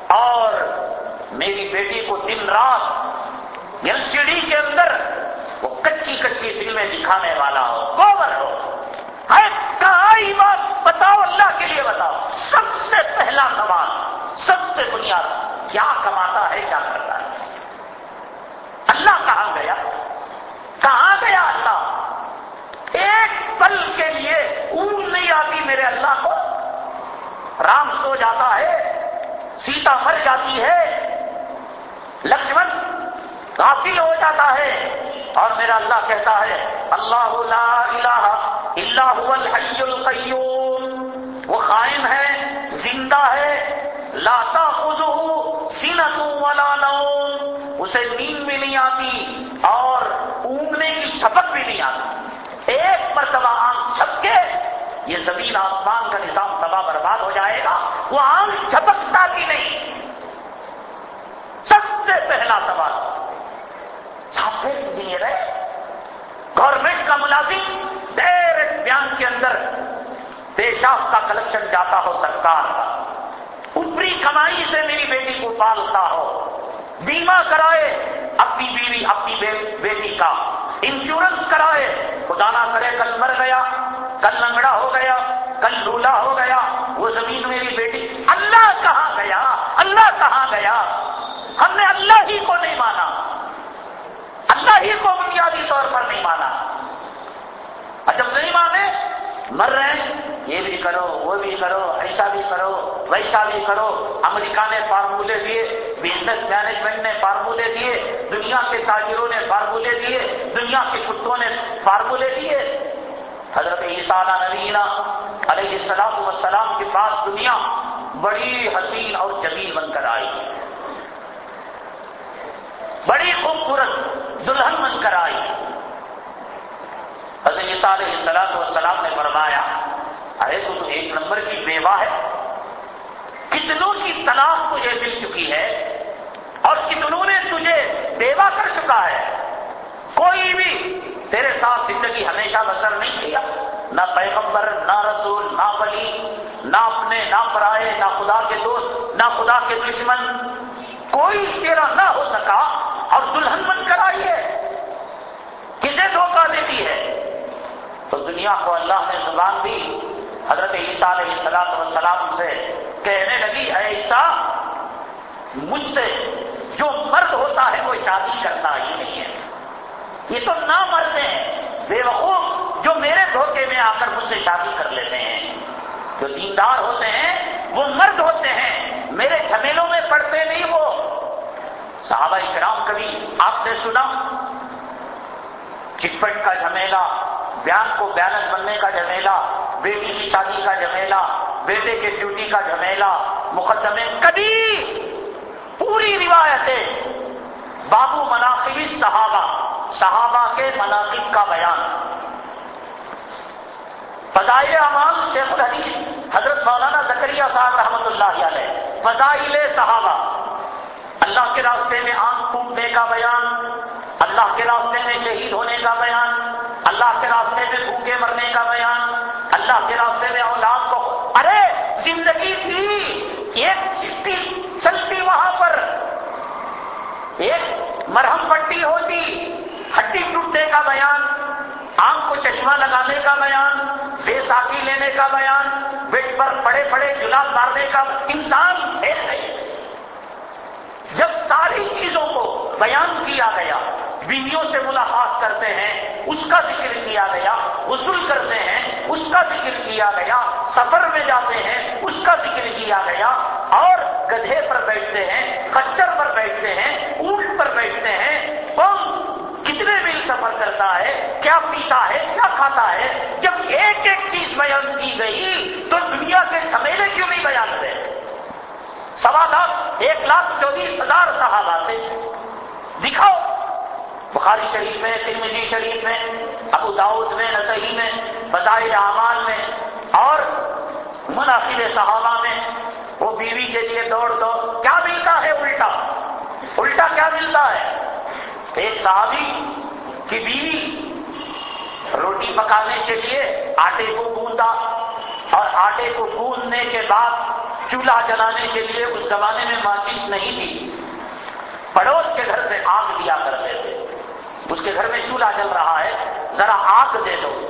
اور میری بیٹی کو دن رات ایل سی ڈی کے اندر وہ کچی کچی فلمیں دکھانے والا ہو، گوبر ہو۔ کہاں بات بتاؤ، اللہ کے لیے بتاؤ۔ سب سے پہلا سوال سب سے بنیاد، کیا کماتا ہے، کیا کرتا ہے۔ اللہ کہاں گیا؟ کہاں گیا اللہ؟ ایک پل کے لیے اون نہیں آتی میرے اللہ کو۔ رام سو جاتا ہے، سیتا مر جاتی ہے، لکشمن غافل ہو جاتا ہے اور میرا اللہ کہتا ہے، اللہ لا الہ الا هو الحی القیوم، وہ قائم ہے، زندہ ہے لاتا خزو سینت ولا نوم، اسے نیند بھی نہیں آتی اور اونگنے کی چھپک بھی نہیں آتی۔ ایک مرتبہ آنکھ چھپ کے یہ زمین آسمان کا نظام تباہ برباد ہو جائے گا، وہ آنکھ چھپکتا بھی نہیں۔ سب سے پہلا سوال سافٹ ویئر ہے گورنمنٹ کا ملازم ڈائریکٹ بیان کے اندر پیشاب کا کلیکشن جاتا ہو سرکار اوپری کمائی سے میری بیٹی کو پالتا ہو۔ بیمہ کرائے اپنی بیوی، اپنی بیٹی کا۔ انشورنس کرائے، خدا نہ کرے کل مر گیا، کل لنگڑا ہو گیا، کل لولا ہو گیا، وہ زمین میری بیٹی اللہ کہاں گیا؟ اللہ کہاں گیا؟ ہم نے اللہ ہی کو نہیں مانا۔ اللہ ہی کو بنیادی طور پر نہیں مانا۔ جب نہیں مانے، مر رہے ہیں۔ یہ بھی کرو، وہ بھی کرو، ایسا بھی کرو، ویسا بھی کرو۔ امریکہ نے فارمولے دیے، بزنس مینجمنٹ نے فارمولے دیے، دنیا کے تاجروں نے فارمولے دیے، دنیا کے کتوں نے فارمولے دیے۔ حضرت عیسیٰ نبینا علیہ السلام وسلام کے پاس دنیا بڑی حسین اور جمیل بن کر آئی۔ بڑی خوبصورت دلہن بن کر آئی حضرت عیسیٰ علیہ السلام والسلام نے فرمایا، ارے تو تو ایک نمبر کی بیوہ ہے۔ کتنوں کی تلاش تجھے مل چکی ہے اور کتنوں نے تجھے بیوہ کر چکا ہے۔ کوئی بھی تیرے ساتھ زندگی ہمیشہ بسر نہیں کیا۔ نہ پیغمبر، نہ رسول، نہ ولی، نہ اپنے، نہ پرائے، نہ خدا کے دوست، نہ خدا کے دشمن۔ کوئی تیرا نہ ہو سکا۔ اور دلہن بن کر آئی ہے کسے دھوکہ دیتی ہے؟ تو دنیا کو اللہ نے زبان دی۔ حضرت عیسیٰ علیہ السلام وسلام سے کہنے لگی ہے عیسیٰ، مجھ سے جو مرد ہوتا ہے وہ شادی کرنا ہی نہیں ہے۔ یہ تو نہ مرتے ہیں۔ بے وقوف جو میرے دھوکے میں آ کر مجھ سے شادی کر لیتے ہیں۔ جو دیندار ہوتے ہیں وہ مرد ہوتے ہیں۔ میرے جھمیلوں میں پڑتے نہیں وہ۔ صحابہ کرام کبھی آپ نے سنا چٹپٹ کا جھمیلا، بیان کو بیلنس بننے کا جھمیلا، بیٹی کی شادی کا جھمیلا، بیٹے کے ڈیوٹی کا جھمیلا، مقدمے کبھی پوری روایتیں بابو مناقبی صحابہ صحابہ کے مناقب کا بیان۔ فضائل امان شیخ الحدیث حضرت مولانا زکریہ صاحب رحمۃ اللہ علیہ، فضائل صحابہ۔ اللہ کے راستے میں آنکھ ٹوٹنے کا بیان، اللہ کے راستے میں شہید ہونے کا بیان، اللہ کے راستے میں بھوکے مرنے کا بیان، اللہ کے راستے میں اولاد کو ارے زندگی تھی، ایک چٹی چلتی وہاں پر، ایک مرہم پٹی ہوتی، ہڈی ٹوٹنے کا بیان، آنکھ کو چشمہ لگانے کا بیان بے ساکی لینے کا بیان بیٹ پر بڑے بڑے جلاب مارنے کا، انسان پھیل جب ساری چیزوں کو بیان کیا گیا، بیویوں سے ملاقات کرتے ہیں، اس کا ذکر کیا گیا، غسل کرتے ہیں، اس کا ذکر کیا گیا، سفر میں جاتے ہیں، اس کا ذکر کیا گیا، اور گدھے پر بیٹھتے ہیں کچر پر بیٹھتے ہیں، اونٹ پر بیٹھتے ہیں، کون کتنے میل سفر کرتا ہے، کیا پیتا ہے، کیا کھاتا ہے، جب ایک ایک چیز بیان کی گئی تو دنیا کے جھمیلے کیوں نہیں بیان ہوئے؟ سوا لاکھ ایک لاکھ چوبیس ہزار صحابہ تھے۔ دکھاؤ۔ بخاری شریف میں ترمزی شریف میں، ابو داؤد میں نسحی میں بظاہر اعمال میں، اور مناسب صحابہ میں۔ وہ بیوی کے لیے دوڑ دو۔ کیا ملتا ہے الٹا؟ الٹا کیا ملتا ہے؟ ایک صحابی کی بیوی روٹی پکانے کے لیے آٹے کو گوندا اور آٹے کو گوندنے کے بعد چولہا جلانے کے لیے اس زمانے میں ماچس نہیں تھی۔ پڑوس کے گھر سے آگ دیا کرتے تھے۔ اس کے گھر میں چولہا جل رہا ہے۔ ذرا آگ دے دو۔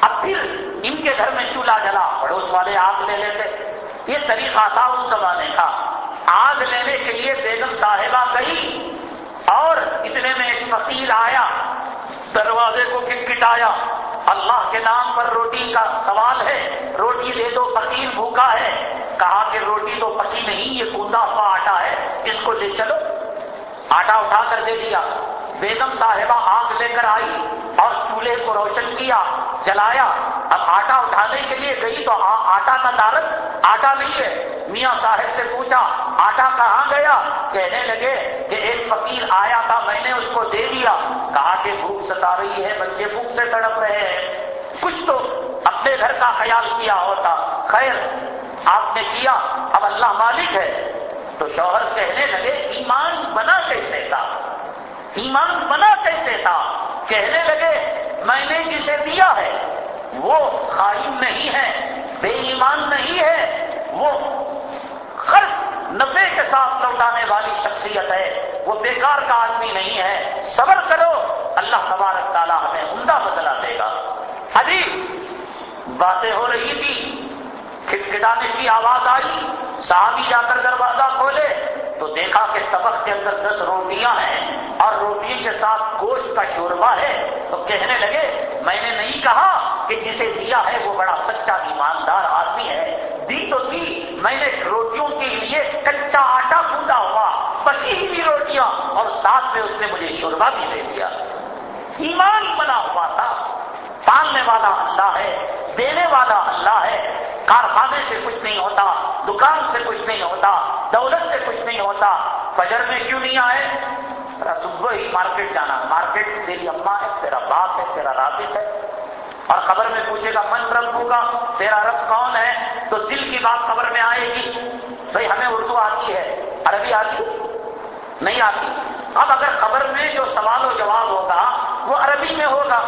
اب پھر ان کے گھر میں چولہا جلا۔ پڑوس والے آگ لے لیتے۔ یہ طریقہ تھا اس زمانے کا۔ آگ لینے کے لیے بیگم صاحبہ گئی اور اتنے میں ایک فقیر آیا، دروازے کو کٹکٹایا اللہ کے نام پر روٹی کا سوال ہے، روٹی دے دو فقیر، بھوکا ہے۔ کہا کہ روٹی تو پکی نہیں، یہ کندا ہوا آٹا ہے، اس کو لے چلو۔ آٹا اٹھا کر دے دیا۔ بیگم صاحبہ آگ لے کر آئی اور چولہے کو روشن کیا، جلایا۔ اب آٹا اٹھانے کے لیے گئی تو آٹا کا دارت آٹا نہیں ہے۔ میاں صاحب سے پوچھا، آٹا کہاں گیا؟ کہنے لگے کہ ایک فقیر آیا تھا، میں نے اس کو دے دیا۔ کہا کہ بھوک ستا رہی ہے، بچے بھوک سے تڑپ رہے ہیں۔ کچھ تو اپنے گھر کا خیال کیا ہوتا خیر، آپ نے کیا، اب اللہ مالک ہے۔ تو شوہر کہنے لگے، ایمان بنا کیسے تھا ایمان بنا کیسے تھا؟ کہنے لگے، میں نے جسے دیا ہے، وہ خائم نہیں ہے، بے ایمان نہیں ہے، وہ خرچ نبے کے ساتھ لوٹانے والی شخصیت ہے، وہ بیکار کا آدمی نہیں ہے۔ صبر کرو، اللہ تبارک تعالیٰ ہمیں عمدہ بدلا دے گا۔ ابھی باتیں ہو رہی تھی۔ کھٹکھٹانے کی آواز آئی، صحابی جا کر دروازہ کھولے تو دیکھا کہ طبق کے اندر دس روٹیاں ہیں اور روٹی کے ساتھ گوشت کا شوربہ ہے۔ تو کہنے لگے، میں نے نہیں کہا کہ جسے دیا ہے وہ بڑا سچا ایماندار آدمی ہے۔ دی تو دی، میں نے روٹیوں کے لیے کچا آٹا گوندا ہوا بچی ہوئی روٹیاں اور ساتھ میں اس نے مجھے شوربہ بھی دے دیا۔ ایمان بنا ہوا تھا۔ پالنے والا اللہ ہے، دینے والا اللہ ہے۔ کارخانے سے کچھ نہیں ہوتا، دکان سے کچھ نہیں ہوتا، دولت سے کچھ نہیں ہوتا۔ فجر میں کیوں نہیں آئے؟ صبح ہی مارکیٹ جانا۔ مارکیٹ تیری اماں ہے، تیرا باپ ہے، تیرا رابط ہے۔ اور خبر میں پوچھے گا، من رب ہوگا تیرا رب کون ہے؟ تو دل کی بات خبر میں آئے گی۔ بھائی، ہمیں اردو آتی ہے، عربی آتی نہیں آتی۔ اب اگر خبر میں جو سوال و جواب ہوگا، وہ عربی میں ہوگا۔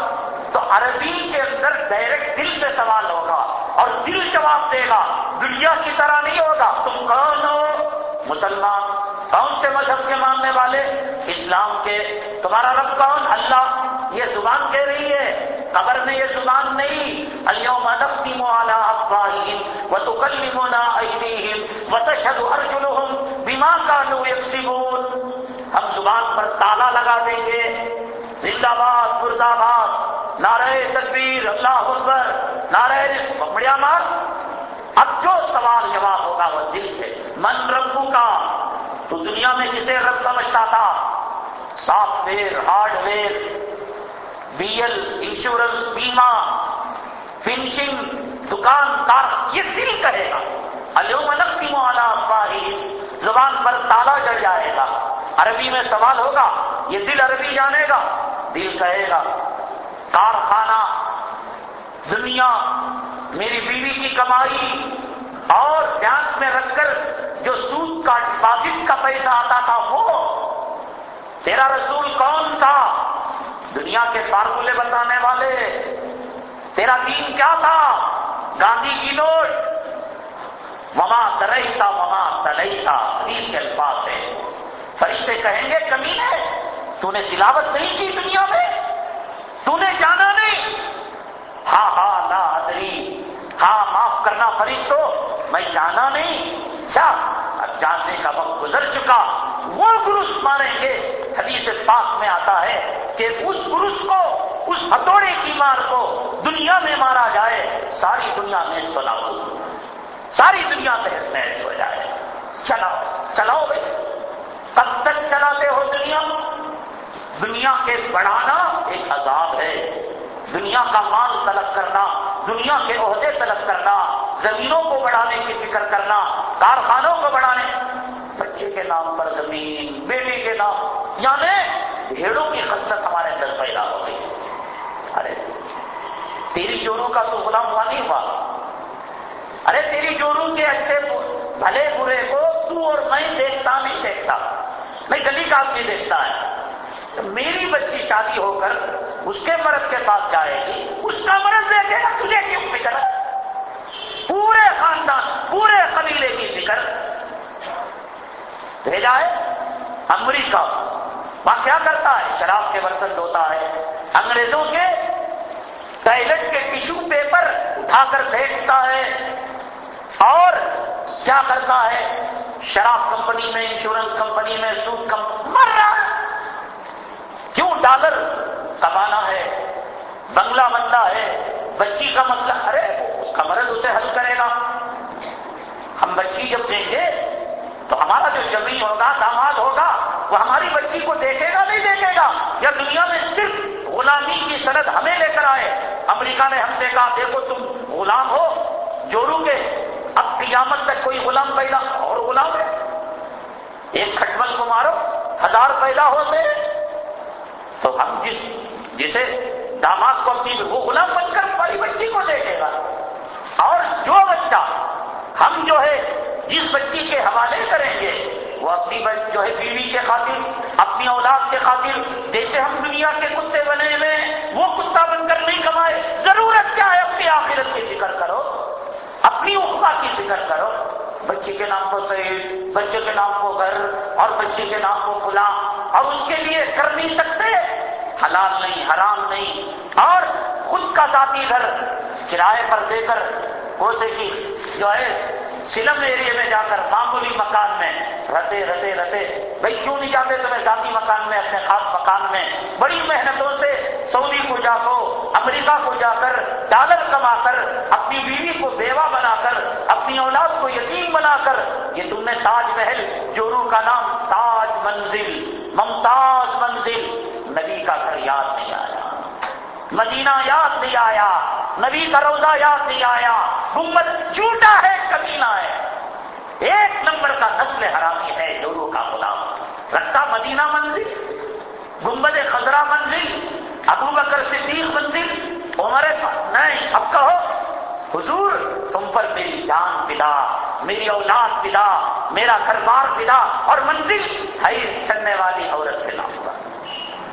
عربی کے اندر ڈائریکٹ دل سے سوال ہوگا اور دل جواب دے گا۔ دنیا کی طرح نہیں ہوگا۔ تم کون ہو؟ مسلمان۔ کون سے مذہب کے ماننے والے؟ اسلام کے۔ تمہارا رب کون؟ اللہ۔ یہ زبان کہہ رہی ہے۔ قبر میں یہ زبان نہیں۔ اليوم نختم على افواههم وتكلمنا ايديهم وتشهد ارجلهم بما كانوا يكسبون۔ ہم زبان پر تالا لگا دیں گے۔ زندہ باد مرد آباد نعرہ تکبیر اللہ اکبر، نعرہ بڑیا مار۔ اب جو سوال جواب ہوگا وہ دل سے، من ربو کا تو دنیا میں کسے رب سمجھتا تھا؟ Software hardware B L insurance بیمہ فنشنگ دکان، کار، یہ دل کہے گا۔ الوم نقی مولا افواہی زبان پر تالا جڑ جائے گا۔ عربی میں سوال ہوگا، یہ دل عربی جانے گا؟ دل کہے گا کارخانہ دنیا، میری بیوی کی کمائی اور بینک میں رکھ کر جو سود کا ڈپازٹ کا پیسہ آتا تھا وہ تیرا رسول کون تھا؟ دنیا کے فارمولے بتانے والے، تیرا دین کیا تھا؟ گاندھی کی نوٹ مما ترئی تھا مما تلئی تھا تیس کے الفاظ ہے فرشتے کہیں گے کمی ہے، تو نے تلاوت نہیں کی دنیا میں؟ تو نے جانا نہیں۔ ہاں ہاں لا ادری۔ ہاں معاف کرنا فرشتوں میں جانا نہیں۔ اچھا اب جاننے کا وقت گزر چکا۔ وہ گروس ماریں گے۔ حدیث پاک میں آتا ہے کہ اس گروس کو، اس ہتھوڑے کی مار کو دنیا میں مارا جائے، ساری دنیا میں اس کو لاگو۔ ساری دنیا تحس نحس ہو جائے۔ چلاؤ چلاؤ بھائی۔ کب تک چلاتے ہو دنیا۔ دنیا کے بڑھانا ایک عذاب ہے۔ دنیا کا مال طلب کرنا، دنیا کے عہدے طلب کرنا، زمینوں کو بڑھانے کی فکر کرنا، کارخانوں کو بڑھانے۔ بچے کے نام پر زمین بیٹی کے نام یعنی بھیڑوں کی خصلت ہمارے اندر پیدا ہو گئی۔ ارے، تیری چوروں کا تو غلام ہوا نہیں ہوا۔ ارے، تیری چوروں کے اچھے بھلے برے کو تو اور میں دیکھتا نہیں دیکھتا۔ میں گلی کا بھی دیکھتا ہے۔ میری بچی شادی ہو کر اس کے مرد کے پاس جائے گی، اس کا مرد دیکھے گا، تجھے کیوں فکر؟ پورے خاندان، پورے قبیلے کی فکر۔ بھیجا ہے، امریکہ۔ وہاں کیا کرتا ہے؟ شراب کے برتن دھوتا ہے۔ انگریزوں کے ٹائلٹ کے ٹیشو پیپر اٹھا کر پھینکتا ہے۔ اور کیا کرتا ہے؟ شراب کمپنی میں، انشورنس کمپنی میں، سود کمپنی مر رہا ڈالر کمانا ہے، بنگلہ بندہ ہے، بچی کا مسئلہ ارے اس کا مرض اسے حل کرے گا۔ ہم بچی جب دیں گے تو ہمارا جو جمی ہوگا داماد ہوگا، وہ ہماری بچی کو دیکھے گا، نہیں دیکھے گا۔ یا دنیا میں صرف غلامی کی سند ہمیں لے کر آئے۔ امریکہ نے ہم سے کہا، دیکھو تم غلام ہو جورو کے اب قیامت تک کوئی غلام پیدا، اور غلام ہے۔ ایک کھٹمل کو مارو، ہزار پیدا ہوتے تو ہم جس جسے داماد کو اپنی وہ غلام بن کر بڑی بچی کو دیکھے گا۔ اور جو بچہ ہم جو ہے جس بچی کے حوالے کریں گے، وہ اپنی جو ہے بیوی کے خاطر، اپنی اولاد کے خاطر، جیسے ہم دنیا کے کتے بنے ہوئے وہ کتا بن کر نہیں کمائے۔ ضرورت کیا ہے اپنی آخرت کی فکر کرو۔ اپنی اخبا کی فکر کرو۔ بچی کے نام کو سعید بچے کے نام کو گھر اور بچے کے نام کو کھلا اور اس کے لیے کر نہیں سکتے۔ حلال نہیں، حرام نہیں۔ اور خود کا ذاتی گھر کرائے پر دے کر کوسے کی جو ہے، سلم ایریے میں جا کر معمولی مکان میں رہتے رہتے رہتے۔ بھائی کیوں نہیں جاتے تمہیں ذاتی مکان میں، اپنے خاص مکان میں؟ بڑی محنتوں سے سعودی کو جا کو امریکہ کو جا کر، ڈالر کما کر، اپنی بیوی کو بیوہ بنا کر، اپنی اولاد کو یتیم بنا کر۔ یہ تم نے تاج محل، جورو کا نام تاج منزل۔ ممتاز منزل نبی کا گھر یاد نہیں آیا۔ مدینہ یاد نہیں آیا، نبی کا روزہ یاد نہیں آیا۔ گمت جھوٹا ہے، کمینہ ہے۔ ایک نمبر کا نسل حرامی ہے جورو کا غلام۔ رکھتا مدینہ منزل گمبد خزرہ منزل ابو بکر صدیق منزل، عمر نہیں اب کہو۔ حضور، تم پر میری جان پلا میری اولاد پلا میرا گھر بار پلا اور منزل ہے چلنے والی عورت کے نام پر۔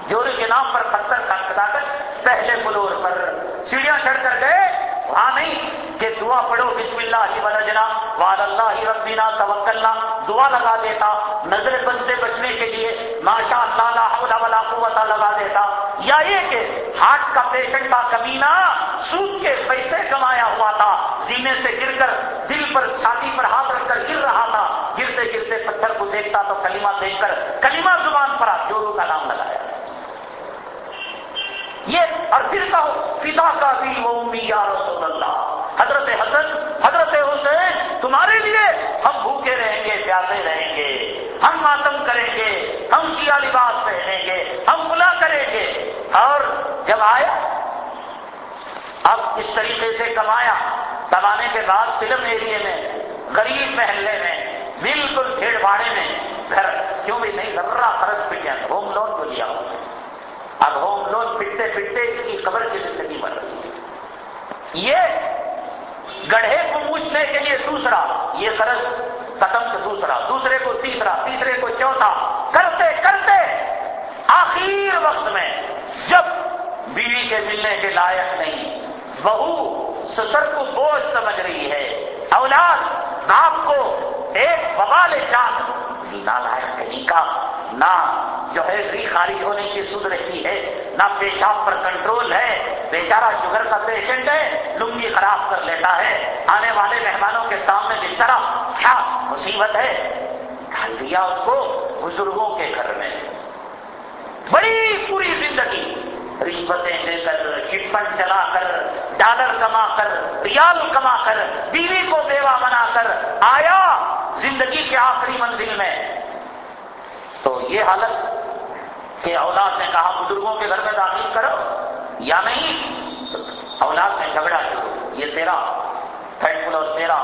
جوڑے کے نام پر پتھر کھٹکھٹا کر پہلے فلور پر۔ سیڑھیاں چڑھ کر گئے، وہاں نہیں، کہ دعا پڑھو، بسم اللہ ہی وجنا واد اللہ ہی ربینا توکلنا، دعا لگا دیتا، نظر بند سے بچنے کے لیے ماشاء اللہ ولا قوت لگا دیتا یا یہ کہ ہارٹ کا پیشنٹ کا کمینہ سود کے پیسے کمایا ہوا تھا سینے سے گر کر دل پر، چھاتی پر ہاتھ رکھ کر گر رہا تھا۔ گرتے گرتے پتھر کو دیکھتا تو کلمہ دیکھ کر کلمہ زبان پر جورو کا نام لگایا۔ یہ اور پھر کہو، فدا کا بھی وہ یا رسول اللہ۔ حضرت حسن، حضرت حسین، تمہارے لیے ہم بھوکے رہیں گے، پیاسے رہیں گے۔ ہم ماتم کریں گے، ہم سیاہ لباس پہنیں گے، ہم بلا کریں گے۔ اور جب آیا، اب اس طریقے سے کمایا، کمانے کے بعد فلم ایریے میں، غریب محلے میں، بالکل بھیڑ باڑے میں، گھر، کیوں بھی نہیں ذرا فرض پہ کیا ہوم لون کو لیا۔ اب ہوم لون پٹتے پٹتے اس کی قبر کی زندگی بن رہی یہ گڑھے کو پوچھنے کے لیے دوسرا، یہ قرض ختم سے دوسرا، دوسرے کو تیسرا، تیسرے کو چوتھا، کرتے کرتے، آخر وقت میں جب بیوی کے ملنے کے لائق نہیں، بہو سسر کو بوجھ سمجھ رہی ہے، اولاد باپ کو ایک بوال جان نالائق کہیں کا، نہ جو ہے خارج ہونے کی سود رہتی ہے، نہ پیشاب پر کنٹرول ہے، بیچارہ شوگر کا پیشنٹ ہے، لنگی خراب کر لیتا ہے۔ آنے والے مہمانوں کے سامنے جس طرح کیا مصیبت ہے؟ ڈال دیا اس کو بزرگوں کے گھر میں۔ بڑی پوری زندگی رشوتیں دے کر چٹ فنڈ چلا کر، ڈالر کما کر، ریال کما کر، بیوی کو بیوہ بنا کر آیا زندگی کے آخری منزل میں۔ تو یہ حالت کہ اولاد نے کہا بزرگوں کے گھر میں داخل کرو یا نہیں؟ اولاد میں جھگڑا شروع۔ یہ تیرا تھرڈ فلور تیرا۔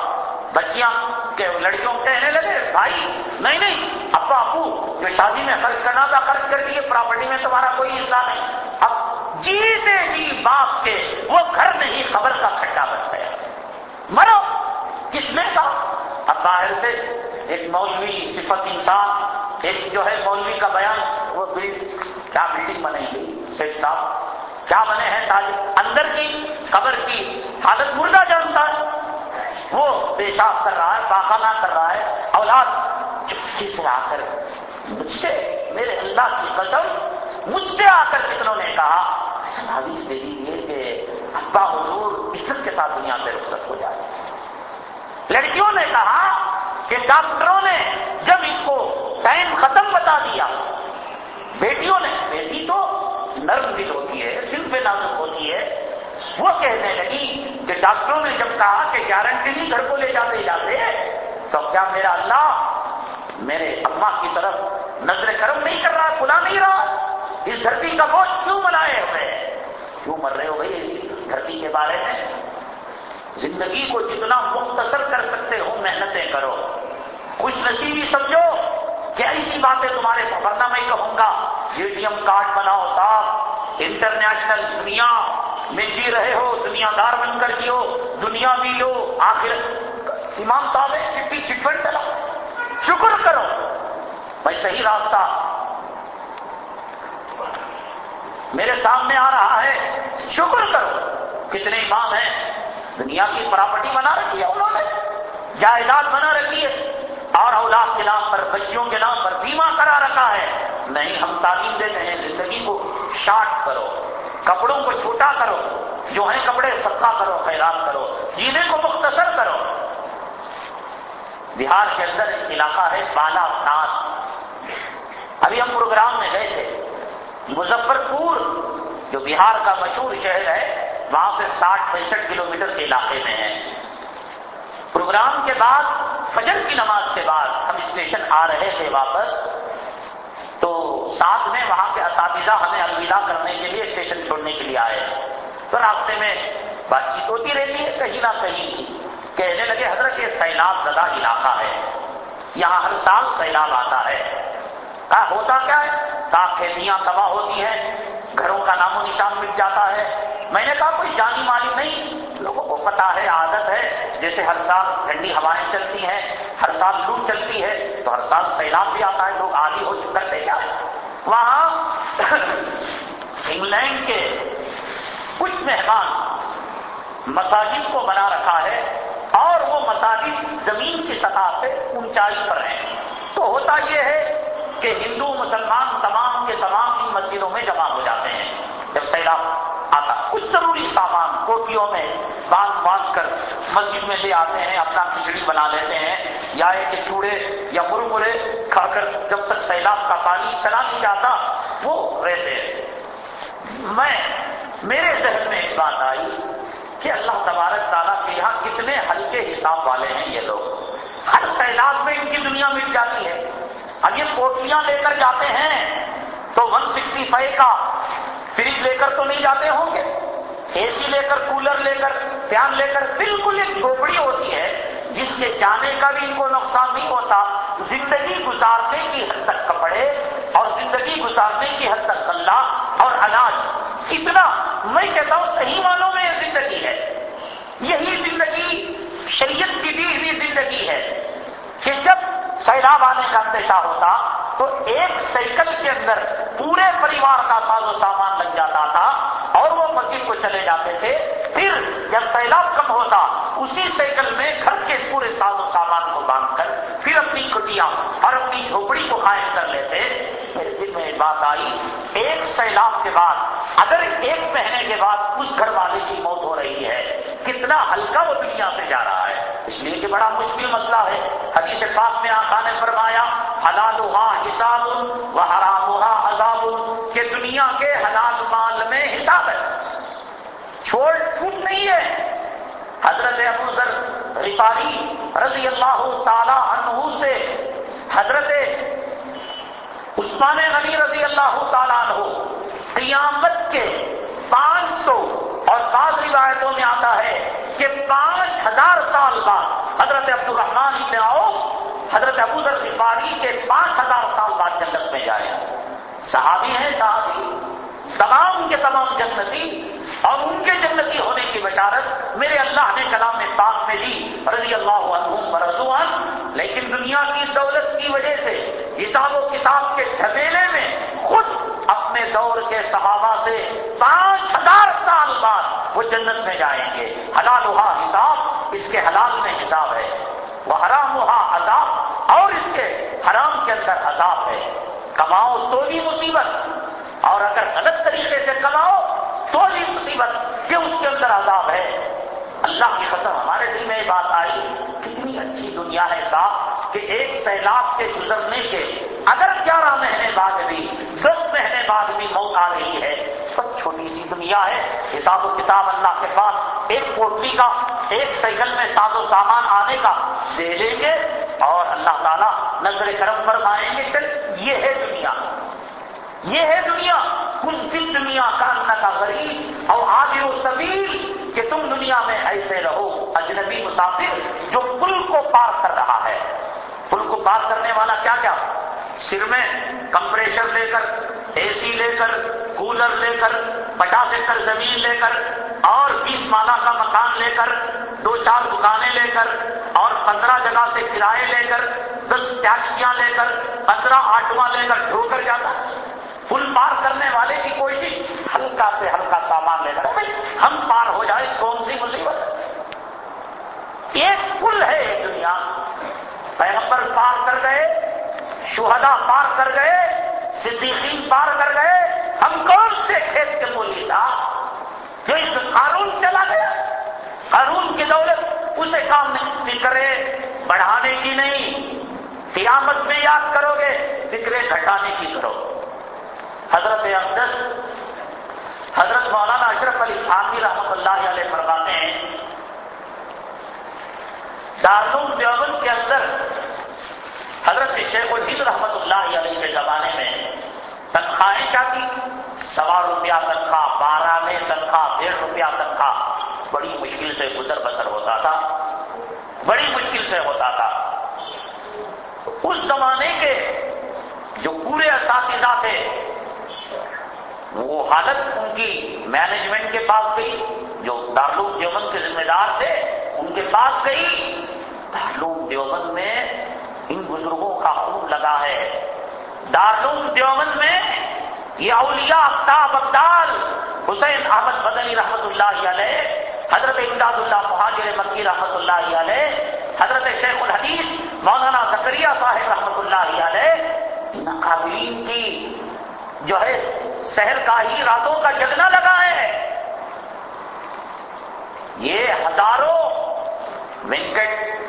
بچیاں کے لڑکیوں کہنے لگے، بھائی، نہیں نہیں، ابا، ابو، جو شادی میں خرچ کرنا تھا، خرچ کر دیے پراپرٹی میں تمہارا کوئی حصہ نہیں۔ اب جیتے جی باپ کے، وہ گھر نہیں خبر کا کھٹا بن گیا مرو، کس نے کہا اب باہر سے ایک مولوی صفت انسان ایک جو ہے مولوی کا بیان، وہ کیا بلڈنگ بنے گی شیخ صاحب، کیا بنے ہیں تاج اندر کی قبر کی حالت مردہ جانتا ہے۔ وہ پیشاب کر رہا ہے پاخانہ کر رہا ہے، اولاد چپکی سے آ کر مجھ سے، میرے اللہ کی قسم، مجھ سے آ کر کتنوں نے کہا حدیث دے دیجیے کہ ابا حضور عزت کے ساتھ دنیا سے رخصت ہو جائے۔ لڑکیوں نے کہا کہ ڈاکٹروں نے جب اس کو ٹائم ختم بتا دیا، بیٹیوں نے، بیٹی تو نرم دل ہوتی ہے سل پہ نازک ہوتی ہے، وہ کہنے لگی کہ ڈاکٹروں نے جب کہا کہ گارنٹی نہیں، گھر کو لے جاتے جاتے تو کیا میرا اللہ میرے اما کی طرف نظر کرم نہیں کر رہا کھلا نہیں رہا؟ اس دھرتی کا بوجھ کیوں بنائے ہوئے؟ کیوں مر رہے ہو بھائی؟ اس دھرتی کے بارے میں زندگی کو جتنا مختصر کر سکتے ہو، محنتیں کرو۔ خوش نصیبی سمجھو کہ ایسی باتیں تمہارے ورنہ میں کہوں گا۔ اے ٹی ایم کارڈ بناؤ صاحب۔ انٹرنیشنل دنیا میں جی رہے ہو دنیا دار بن کر جیو، دنیا بھی لو آخر امام صاحب ہے چٹی چٹفٹ چلا۔ شکر کرو۔ بھائی صحیح راستہ۔ میرے سامنے آ رہا ہے۔ شکر کرو۔ کتنے امام ہیں۔ دنیا کی پراپرٹی بنا رکھی ہے انہوں نے، جائیداد بنا رکھی ہے۔ اور اولاد کے نام پر، بچیوں کے نام پر بیمہ کرا رکھا ہے۔ نہیں، ہم تعلیم دیتے ہیں زندگی کو شارٹ کرو، کپڑوں کو چھوٹا کرو، جو ہیں کپڑے، صدقہ کرو، خیرات کرو، جینے کو مختصر کرو۔ بہار کے اندر ایک علاقہ ہے بالا سات ابھی ہم پروگرام میں گئے تھے مظفر پور جو بہار کا مشہور شہر ہے وہاں سے ساٹھ پینسٹھ کلومیٹر کے علاقے میں ہے۔ پروگرام کے بعد فجر کی نماز کے بعد ہم اسٹیشن آ رہے تھے واپس۔ تو ساتھ میں وہاں کے اساتذہ ہمیں الوداع کرنے کے لیے اسٹیشن چھوڑنے کے لیے آئے۔ تو راستے میں بات چیت ہوتی رہتی ہے کہیں نہ کہیں۔ کہنے لگے حضرت یہ سیلاب زدہ علاقہ ہے۔ یہاں ہر سال سیلاب آتا ہے۔ کہا ہوتا کیا ہے؟ کہا کھیتیاں تباہ ہوتی ہیں، گھروں کا نام و نشان مٹ جاتا ہے۔ میں نے کہا، کوئی جانی مالی نہیں، لوگوں کو پتا ہے، عادت ہے۔ جیسے ہر سال ٹھنڈی ہوائیں چلتی ہیں، ہر سال لو چلتی ہے، تو ہر سال سیلاب بھی آتا ہے، لوگ آدھی ہو کرتے کیا؟ وہاں انگلینڈ کے کچھ مہمان مساجد کو بنا رکھا ہے اور وہ مساجد زمین کی سطح سے اونچائی پر ہیں۔ تو ہوتا یہ ہے کہ ہندو مسلمان تمام کے تمام ان مسجدوں میں جمع ہو جاتے ہیں۔ جب سیلاب آتا، کچھ ضروری سامان، کوٹیوں میں باندھ باندھ کر مسجد میں لے آتے ہیں، اپنا کھچڑی بنا لیتے ہیں، یا ایک چوڑے یا مرمرے کھا کر جب تک سیلاب کا پانی چلا نہیں جاتا، وہ رہتے ہیں۔ میں، میرے ذہن میں ایک بات آئی کہ اللہ تبارک تعالیٰ کے یہاں کتنے ہلکے حساب والے ہیں یہ لوگ۔ ہر سیلاب میں ان کی دنیا مٹ جاتی ہے۔ اب یہ کوٹیاں لے کر جاتے ہیں تو ون سکسٹی فائیو کا فریج لے کر تو نہیں جاتے ہوں گے۔ اے سی لے کر، کولر لے کر، فین لے کر، بالکل ایک جھوپڑی ہوتی ہے جس کے جانے کا بھی ان کو نقصان نہیں ہوتا، زندگی گزارنے کی حد تک کپڑے اور زندگی گزارنے کی حد تک کلّا اور اناج۔ اتنا میں کہتا ہوں صحیح معنوں میں یہ زندگی ہے۔ یہی زندگی شریعت کی دی ہوئی زندگی ہے کہ جب سیلاب آنے کا اندیشہ ہوتا تو ایک سائیکل کے اندر پورے پریوار کا ساز و سامان لگ جاتا تھا اور وہ مسجد کو چلے جاتے تھے۔ پھر جب سیلاب کم ہوتا، اسی سائیکل میں گھر کے پورے ساز و سامان کو باندھ کر پھر اپنی کٹیاں اور اپنی جھوپڑی کو قائم کر لیتے۔ میرے دل میں بات آئی، ایک سیلاب کے بعد، اگر ایک مہینے کے بعد اس گھر والے کی موت ہو رہی ہے کتنا ہلکا وہ دنیا سے جا رہا ہے۔ اس لیے کہ بڑا مشکل مسئلہ ہے۔ حدیث پاک میں آقا نے فرمایا حلال حساب و حرام عذاب، کہ دنیا کے حلال مال میں حساب ہے۔ چھوڑ چھوٹ نہیں ہے۔ حضرت ابو ذر رفاری رضی اللہ تعالی عنہ سے حضرت عثمان غنی رضی اللہ تعالیٰ عنہ قیامت کے پانچ سو اور بعض روایتوں میں آتا ہے کہ پانچ ہزار سال بعد حضرت عبد الرحمان ابن آؤ حضرت ابو ذر غفاری کے پانچ ہزار سال بعد جنت میں جائے۔ صحابی ہیں، صحابی۔ تمام کے تمام جنتی اور ان کے جنتی ہونے کی بشارت میرے اللہ نے کلام پاک میں دی، رضی اللہ عنہم عنہ لیکن دنیا کی دولت کی وجہ سے حساب و کتاب کے جھمیلے میں خود اپنے دور کے صحابہ سے پانچ ہزار سال بعد وہ جنت میں جائیں گے۔ حلال ہوا حساب، اس کے حلال میں حساب ہے۔ وہ حرام ہوا عذاب، اور اس کے حرام کے اندر عذاب ہے۔ کماؤ تو بھی مصیبت، اور اگر غلط طریقے سے کماؤ تو بھی مصیبت کہ اس کے اندر عذاب ہے۔ اللہ کی قسم، ہمارے دل میں یہ بات آئی، کتنی اچھی دنیا ہے صاحب۔ کہ ایک سیلاب کے گزرنے کے اگر گیارہ مہینے بعد بھی، دس مہینے بعد بھی موت آ رہی ہے بس چھوٹی سی دنیا ہے۔ حساب و کتاب اللہ کے پاس ایک کوٹری کا، ایک سائیکل میں ساز و سامان آنے کا دے لیں گے اور اللہ تعالیٰ نظر کرم فرمائیں گے، چل، یہ ہے دنیا۔ یہ ہے دنیا۔ کل دل دنیا کا کا غریب اور آگے و سبیل کہ تم دنیا میں ایسے رہو، اجنبی مسافر جو پل کو پار کر رہا ہے۔ پل کو پار کرنے والا کیا کیا؟ سر میں کمپریشر لے کر اے سی لے کر، کولر لے کر پچاس ایکڑ زمین لے کر، اور بیس مالا کا مکان لے کر، دو چار دکانیں لے کر، اور پندرہ جگہ سے کرائے لے کر، دس ٹیکسیاں لے کر، پندرہ آٹواں لے کر ڈھو کر جاتا۔ پل پار کرنے والے کی کوشش۔ ہلکا سے ہلکا سامان لے کر۔ ہم پار ہو جائے، کون سی مصیبت؟ ایک پل ہے دنیا۔ پیغمبر پار کر گئے شہدا پار کر گئے، صدیقین پار کر گئے، ہم کون سے کھیت کے بولی صاحب؟ جو اس قانون چلا گیا، قانون کی دولت اسے کام نہیں فکرے بڑھانے کی نہیں، قیامت میں یاد کرو گے، فکرے گھٹانے کی کرو۔ حضرت اقدس، حضرت مولانا اشرف علی خانوی رحمۃ اللہ علیہ فرماتے ہیں دارالعلوم دیوبند کے اندر حضرت شیخ الحید رحمۃ اللہ علیہ کے زمانے میں تنخواہیں کیا تھی سوا روپیہ تنخواہ، بارہ میں تنخواہ، ڈیڑھ روپیہ تنخواہ، بڑی مشکل سے گزر بسر ہوتا تھا۔ بڑی مشکل سے ہوتا تھا۔ اس زمانے کے جو پورے اساتذہ تھے، وہ حالت ان کی مینجمنٹ کے پاس گئی۔ جو دارالعلوم دیوبند کے ذمہ دار تھے، ان کے پاس گئی۔ دارالعلوم دیوبند میں ان بزرگوں کا خون لگا ہے۔ دارالعلوم دیوبند میں یہ اولیاء افتاب ابدال حسین احمد بدنی رحمت اللہ علیہ، حضرت امداد اللہ مہاجر مکی رحمت اللہ علیہ، حضرت شیخ الحدیث مولانا زکریہ صاحب رحمت اللہ علیہ، ان قابلین کی جو ہے شہر کا ہی راتوں کا جگنا لگا ہے۔ یہ ہزاروں وینکٹ،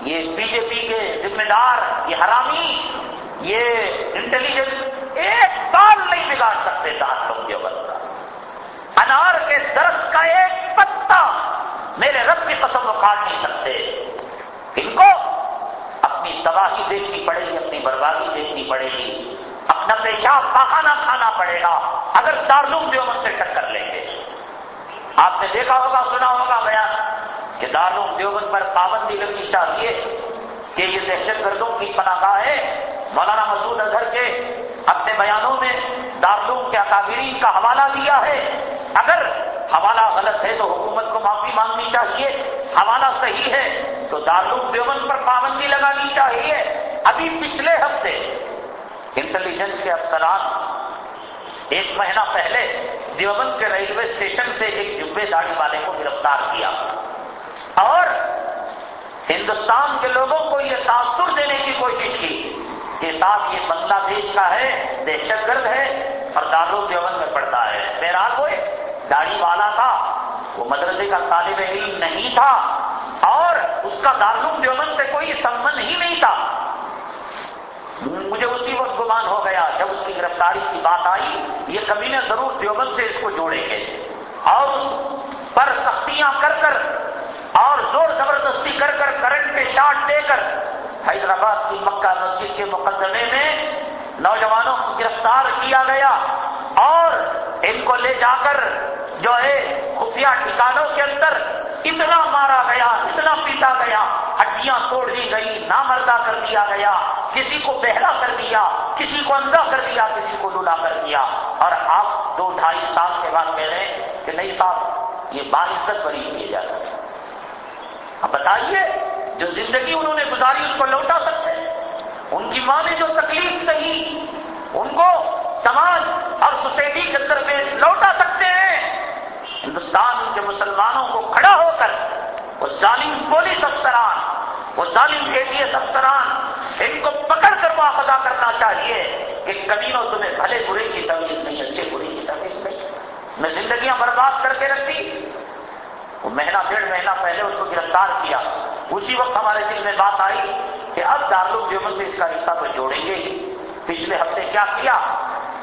یہ بی جے پی کے ذمہ دار، یہ حرامی، یہ انٹیلیجنس ایک بال نہیں بگاڑ سکتے دار لوگ دیوبند کا۔ انار کے درخت کا ایک پتا میرے رب کی قسم وہ کاٹ نہیں سکتے۔ ان کو اپنی تباہی دیکھنی پڑے گی، اپنی بربادی دیکھنی پڑے گی۔ اپنا پیشاب پاخانہ کھانا پڑے گا۔ اگر دارالعلوم دیوبند سے ٹکر لیں گے۔ آپ نے دیکھا ہوگا، سنا ہوگا، بیان۔ کہ دارالعلوم دیوبند پر پابندی لگنی چاہیے کہ یہ دہشت گردوں کی پناہ گاہ ہے۔ مولانا مسعود اظہر کے اپنے بیانوں میں دارالعلوم کے اکابرین کا حوالہ دیا ہے۔ اگر حوالہ غلط ہے تو حکومت کو معافی مانگنی چاہیے۔ حوالہ صحیح ہے تو دارالعلوم دیوبند پر پابندی لگانی چاہیے۔ ابھی پچھلے ہفتے انٹیلیجنس کے افسران ایک مہینہ پہلے دیوبند کے ریلوے اسٹیشن سے ایک جبے داڑھی والے کو گرفتار کیا۔ اور ہندوستان کے لوگوں کو یہ تاثر دینے کی کوشش کی کہ ساتھ یہ بنگلہ دیش کا ہے، دہشت گرد ہے اور دارو دیوبند میں پڑتا ہے۔ میرا کوئی داڑھی والا تھا، وہ مدرسے کا طالب علم نہیں تھا اور اس کا دارالعلوم دیوبند سے کوئی سمبند ہی نہیں تھا۔ مجھے اسی وقت گمان ہو گیا جب اس کی گرفتاری کی بات آئی۔ یہ کبھی ضرور دیوبند سے اس کو جوڑیں گے۔ اور اس پر سختیاں کر کر اور زور زبردستی کر کر کرنٹ کے شاٹ دے کر حیدرآباد کی مکہ مسجد کے مقدمے میں نوجوانوں کو گرفتار کیا گیا اور ان کو لے جا کر جو ہے خفیہ ٹھکانوں کے اندر اتنا مارا گیا، اتنا پیٹا گیا، ہڈیاں توڑ دی گئی، نامردہ کر دیا گیا، کسی کو بہرا کر دیا، کسی کو اندھا کر دیا، کسی کو لولا کر دیا۔ اور آپ دو ڈھائی سال کے بعد کہہ رہے ہیں کہ نہیں صاحب، یہ بارشت بری کیے جا سکتے اب بتائیے جو زندگی انہوں نے گزاری اس کو لوٹا سکتے ہیں؟ ان کی ماں نے جو تکلیف سہی، ان کو سماج اور سوسائٹی کے اندر میں لوٹا سکتے ہیں؟ ہندوستان کے مسلمانوں کو کھڑا ہو کر، وہ ظالم پولیس افسران، وہ ظالم اے ٹی ایس افسران، ان کو پکڑ کر واپس کرنا چاہیے کہ کبھی نو تمہیں بھلے برے کی تمیز نہیں، اچھے برے کی تمیز نہیں۔ میں زندگیاں برباد کر کے رکھتی وہ مہینہ ڈیڑھ مہینہ پہلے اس کو گرفتار کیا۔ اسی وقت ہمارے دل میں بات آئی کہ اب دارالعلوم دیوبند سے اس کا رشتہ تو جوڑیں گے۔ ہی پچھلے ہفتے کیا کیا؟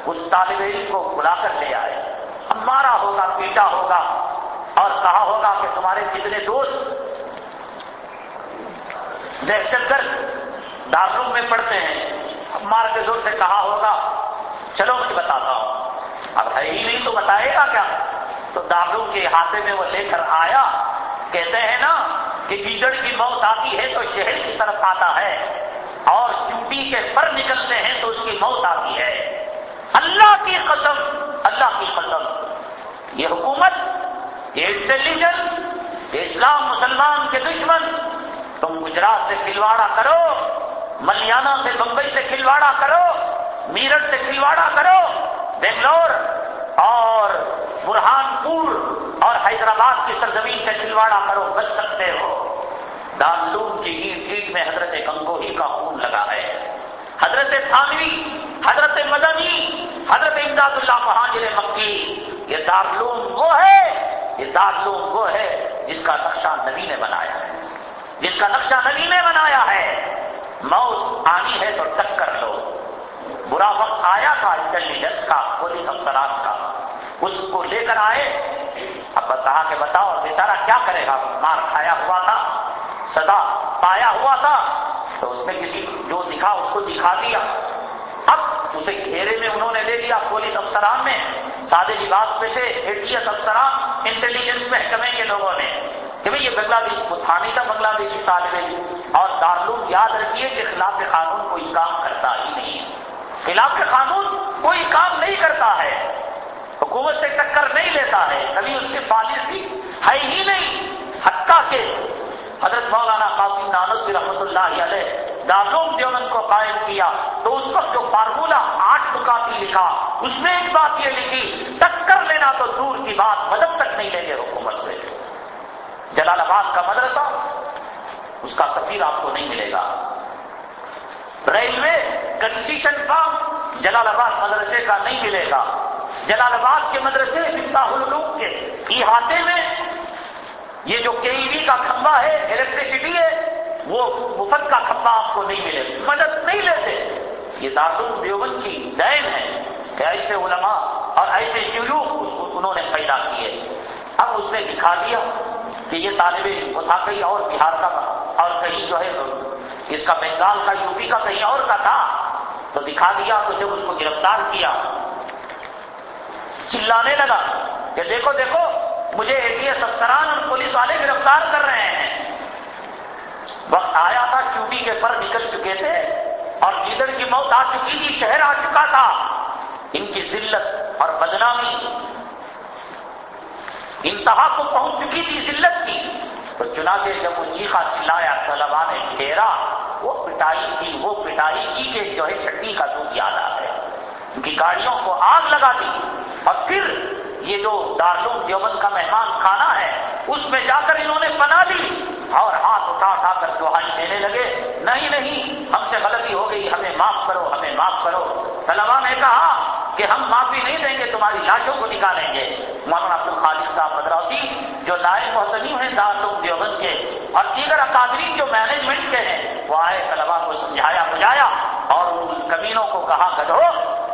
اس طالب علم کو بلا کر لے آئے۔ مارا ہوگا پیٹا ہوگا۔ اور کہا ہوگا کہ تمہارے کتنے دوست دہشت گرد دارالعلوم میں پڑھتے ہیں مار کے زور سے کہا ہوگا، چلو میں بتاتا ہوں۔ اب ہے ہی نہیں تو بتائے گا کیا؟ تو دارالعلوم کے ہاتھے میں وہ لے کر آیا۔ کہتے ہیں نا کہ گیدڑ کی موت آتی ہے تو شہر کی طرف آتا ہے اور چوٹی کے پر نکلتے ہیں تو اس کی موت آتی ہے۔ اللہ کی قسم، اللہ کی قسم۔ یہ حکومت، یہ انٹیلیجنس یہ اسلام مسلمان کے دشمن۔ تم گجرات سے کھلواڑا کرو، ملیانہ سے بمبئی سے کھلواڑا کرو، میرٹھ سے کھلواڑا کرو، بنگلور اور برہان پور اور حیدرآباد کی سرزمین سے کھلواڑا کرو، بچ سکتے ہو۔ دارالعلوم کی اینٹ اینٹ میں حضرت گنگوہی کا خون لگا ہے۔ حضرت تھانوی، حضرت مدنی، حضرت امداد اللہ مہاجر مکی، یہ دارالعلوم وہ ہے، یہ دارالعلوم وہ ہے جس کا نقشہ نبی نے بنایا ہے۔ جس کا نقشہ نبی نے بنایا ہے۔ موت آنی ہے تو ٹکر لو۔ برا وقت آیا تھا انٹیلیجنس کا، پولیس افسران کا۔ اس کو لے کر آئے۔ اب بتا کہ بتاؤ بیچارہ کیا کرے گا؟ مار کھایا ہوا تھا، سدا پایا ہوا تھا۔ تو اس میں کسی جو دکھا، اس کو دکھا دیا۔ اب اسے گھیرے میں انہوں نے لے لیا، پولیس افسران میں۔ سادے لباس میں تھے اے ٹی ایس افسران، انٹیلیجنس محکمے کے لوگوں نے۔ کہ بھائی یہ بنگلہ دیش کو تھا بنگلہ دیشی طالب علم۔ اور دارالعلوم یاد رکھیے کہ خلاف قانون کوئی کام کرتا ہی نہیں ہے۔ خلاف قانون کوئی کام نہیں کرتا ہے۔ حکومت سے ٹکر نہیں لیتا ہے، کبھی اس کی پالیسی ہے ہی نہیں۔ حقہ کے حضرت مولانا قاسم نانوی رحمۃ اللہ علیہ دارالعلوم دیوبند کو قائم کیا، تو اس وقت جو فارمولہ آٹھ دکاتی لکھا، اس میں ایک بات یہ لکھی، ٹکر لینا تو دور کی بات، مدد تک نہیں لیں گے حکومت سے۔ جلال آباد کا مدرسہ، اس کا سفیر آپ کو نہیں ملے گا۔ Railway concession form Jalalabad مدرسے کا نہیں ملے گا۔ جلال آباد کے مدرسے مفتاح العلوم کے احاطے میں یہ جو کے ای وی کا کھمبا ہے الیکٹریسٹی ہے، وہ مفت کا کھمبا آپ کو نہیں ملے، مدد نہیں لیتے۔ یہ دارال دیوبند کی دین ہے۔ کہ ایسے علماء اور ایسے شیوک انہوں نے پیدا کیے۔ اب اس نے دکھا دیا کہ یہ طالب علم تھا کہیں اور بہار کا اور کہیں جو ہے، اس کا بنگال کا یو پی کا کہیں اور کا تھا۔ تو دکھا دیا، تو جب اس کو گرفتار کیا چلانے لگا کہ دیکھو دیکھو، مجھے اے ٹی ایس افسران اور پولیس والے گرفتار کر رہے ہیں۔ وقت آیا تھا چوٹی کے پر نکل چکے تھے اور لیڈر کی موت آ چکی تھی، شہر آ چکا تھا۔ ان کی ذلت اور بدنامی، انتہا کو پہنچ چکی تھی ذلت کی۔ تو چنانچہ جب وہ چیخا، چلایا طلبا نے گھیرا، وہ پٹائی کی، وہ پٹائی کی کہ جو ہے، چٹنی کا دودھ یاد آ ہے کی گاڑیوں کو آگ لگا دی اور پھر یہ جو دارالعلوم دیوبند کا مہمان کھانا ہے، اس میں جا کر انہوں نے بنا لی اور ہاتھ اٹھا اٹھا کر دہائی دینے لگے، نہیں نہیں، ہم سے غلطی ہو گئی، ہمیں معاف کرو، ہمیں معاف کرو۔ طلبا نے کہا کہ ہم معافی نہیں دیں گے، تمہاری لاشوں کو نکالیں گے۔ مولانا عبد الخالق صاحب مدراسی جو نائب محتمیم ہیں دارالعلوم دیوبند کے، اور دیگر اکادری جو مینجمنٹ کے ہیں، وہ آئے طلبا کو سمجھایا، بجایا اور ان کمینوں کو کہا، گدھو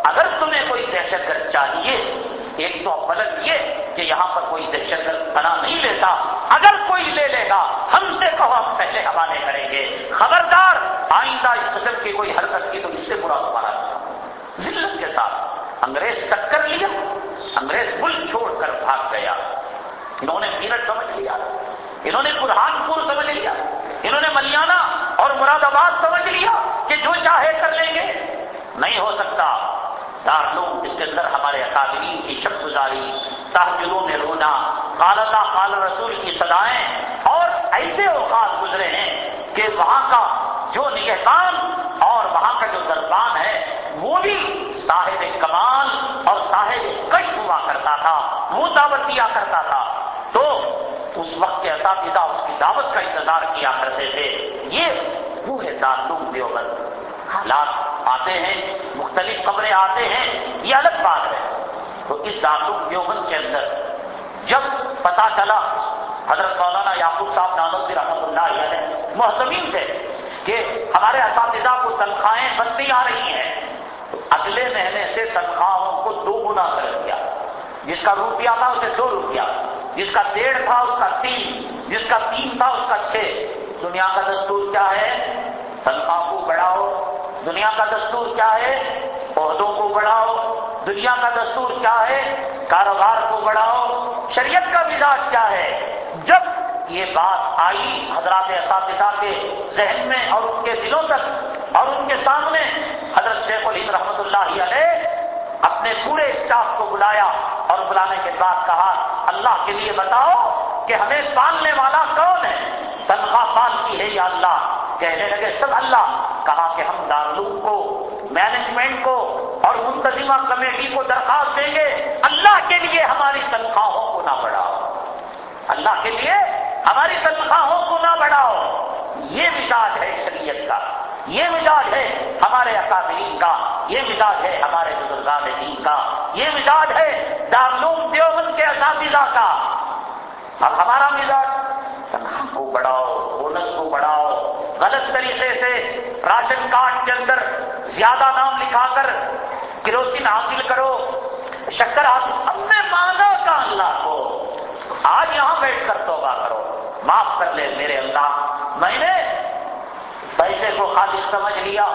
اگر تمہیں کوئی دہشت گرد چاہیے، ایک تو غلط یہ کہ یہاں پر کوئی دہشت گرد بنا نہیں لیتا، اگر کوئی لے لے گا، ہم سے کہو ہم پہلے حوالے کریں گے۔ خبردار، آئندہ اس قسم کی کوئی حرکت کی تو اس سے برا دوبارہ ذلت کے ساتھ انگریز ٹکر لیا، انگریز ملک چھوڑ کر بھاگ گیا۔ انہوں نے منٹ سمجھ لیا، انہوں نے برہان پور سمجھ لیا، انہوں نے ملیانہ اور مراد آباد سمجھ لیا کہ جو چاہے کر لیں گے۔ نہیں ہو سکتا۔ دارلوم اس کے اندر ہمارے اکادرین کی شب گزاری تحجروں میں رونا، قال اللہ، قال رسول کی سدائیں اور ایسے اوقات گزرے ہیں کہ وہاں کا جو نگہبان اور وہاں کا جو دربان ہے، وہ بھی صاحب کمال اور صاحب کش ہوا کرتا تھا وہ دعوت دیا کرتا تھا۔ تو اس وقت کے اساتذہ اس کی دعوت کا انتظار کیا کرتے تھے۔ یہ وہ ہے دارلوم دیوبند۔ حالات آتے ہیں، مختلف خبریں آتے ہیں، یہ الگ بات ہے۔ تو اس دارلوم دیوبند کے اندر جب پتا چلا، حضرت مولانا یعقوب صاحب نانوی رحمۃ اللہ علیہ محتمین تھے کہ ہمارے اساتذہ کو تنخواہیں بستی آ رہی ہیں، تو اگلے مہینے سے تنخواہوں کو دو گنا کر دیا۔ جس کا روپیہ تھا اسے دو روپیہ، جس کا ڈیڑھ تھا اس کا تین، جس کا تین تھا اس کا چھ۔ دنیا کا دستور کیا ہے؟ تنخواہ کو بڑھاؤ دنیا کا دستور کیا ہے؟ عہدوں کو بڑھاؤ، دنیا کا دستور کیا ہے؟ کاروبار کو بڑھاؤ، شریعت کا مزاج کیا ہے؟ جب یہ بات آئی حضرات اساتذہ کے ذہن میں اور ان کے دلوں تک اور ان کے سامنے، حضرت شیخ الحمد رحمت اللہ علیہ اپنے پورے اسٹاف کو بلایا اور بلانے کے بعد کہا، اللہ کے لیے بتاؤ کہ ہمیں پالنے والا کون ہے؟ تنخواہ پالتی ہے یا اللہ؟ کہنے لگے، سب اللہ کہا کہ ہم دارالعلوم کو مینجمنٹ کو اور منتظمہ کمیٹی کو درخواست دیں گے، اللہ کے لیے ہماری تنخواہوں کو نہ بڑھاؤ۔ اللہ کے لیے ہماری تنخواہوں کو نہ بڑھاؤ۔ یہ مزاج ہے شریعت کا۔ یہ مزاج ہے ہمارے اکادرین کا۔ یہ مزاج ہے ہمارے بزرگان دین کا۔ یہ مزاج ہے دارالعلوم دیوبند کے اساتذہ کا۔ اب ہمارا مزاج تنخواہ کو بڑھاؤ، بونس کو بڑھاؤ۔ غلط طریقے سے راشن کارڈ کے اندر زیادہ نام لکھا کر کروسین حاصل کرو۔ شکر حاصل ہم نے مانگا کا اللہ کو آج یہاں بیٹھ کر توبہ کرو۔ معاف کر لے میرے اللہ۔ میں نے پیسے کو خالص سمجھ لیا،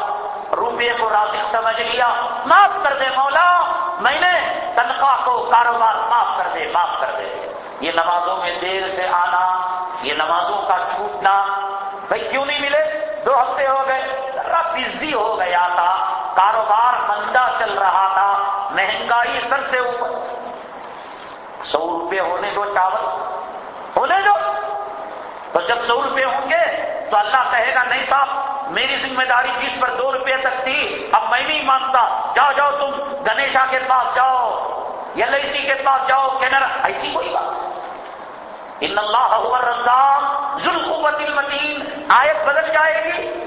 روپے کو رازق سمجھ لیا۔ معاف کر دے مولا، میں نے تنخواہ کو کاروبار معاف کر دے، معاف کر دے۔ یہ نمازوں میں دیر سے آنا، یہ نمازوں کا چھوٹنا بھائی کیوں نہیں ملے؟ دو ہفتے ہو گئے، ذرا بزی ہو گیا تھا، کاروبار مندا چل رہا تھا، مہنگائی سر سے اوپر۔ سو روپے ہونے دو چاول، ہونے دو۔ تو جب سو روپے ہوں گے، تو اللہ کہے گا، نہیں صاحب، میری ذمہ داری جس پر دو روپے تک تھی، اب میں نہیں مانتا جاؤ جاؤ تم، گنیشا کے پاس جاؤ ایل آئی سی جی کے پاس جاؤ کینرا ایسی کوئی بات ان اللہ رزاق ذوالقوت المتین۔ آیت بدل جائے گی۔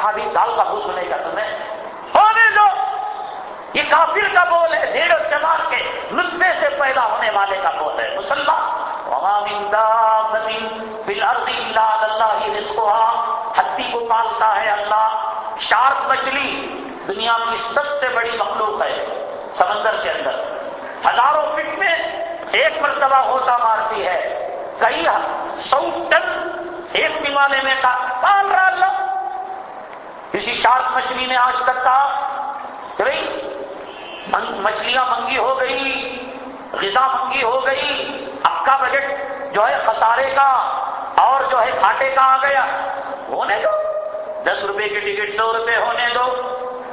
بھابھی دال کا خوش سنے گا تمہیں۔ ہونے دو۔ یہ کافر کا بول ہے ڈیڑھ چمار کے نسخے سے پیدا ہونے والے کا بول ہے۔ مسلمان اللہ ہی رسکوا ہتھی کو پالتا ہے اللہ۔ شارک مچھلی دنیا کی سب سے بڑی مخلوق ہے۔ سمندر کے اندر۔ ہزاروں فٹ میں ایک مرتبہ ہوتا مارتی ہے۔ کئی سو ٹن ایک پیمانے میں پال رہا اللہ کسی شارک مچھلی نے آج تک کہا کہ بھائی مچھلیاں منگی ہو گئی، غذا منگی ہو گئی، اب کا بجٹ جو ہے خسارے کا اور جو ہے گھاٹے کا آ گیا۔ ہونے دو۔ دس روپے کی ٹکٹ، سو روپے ہونے دو۔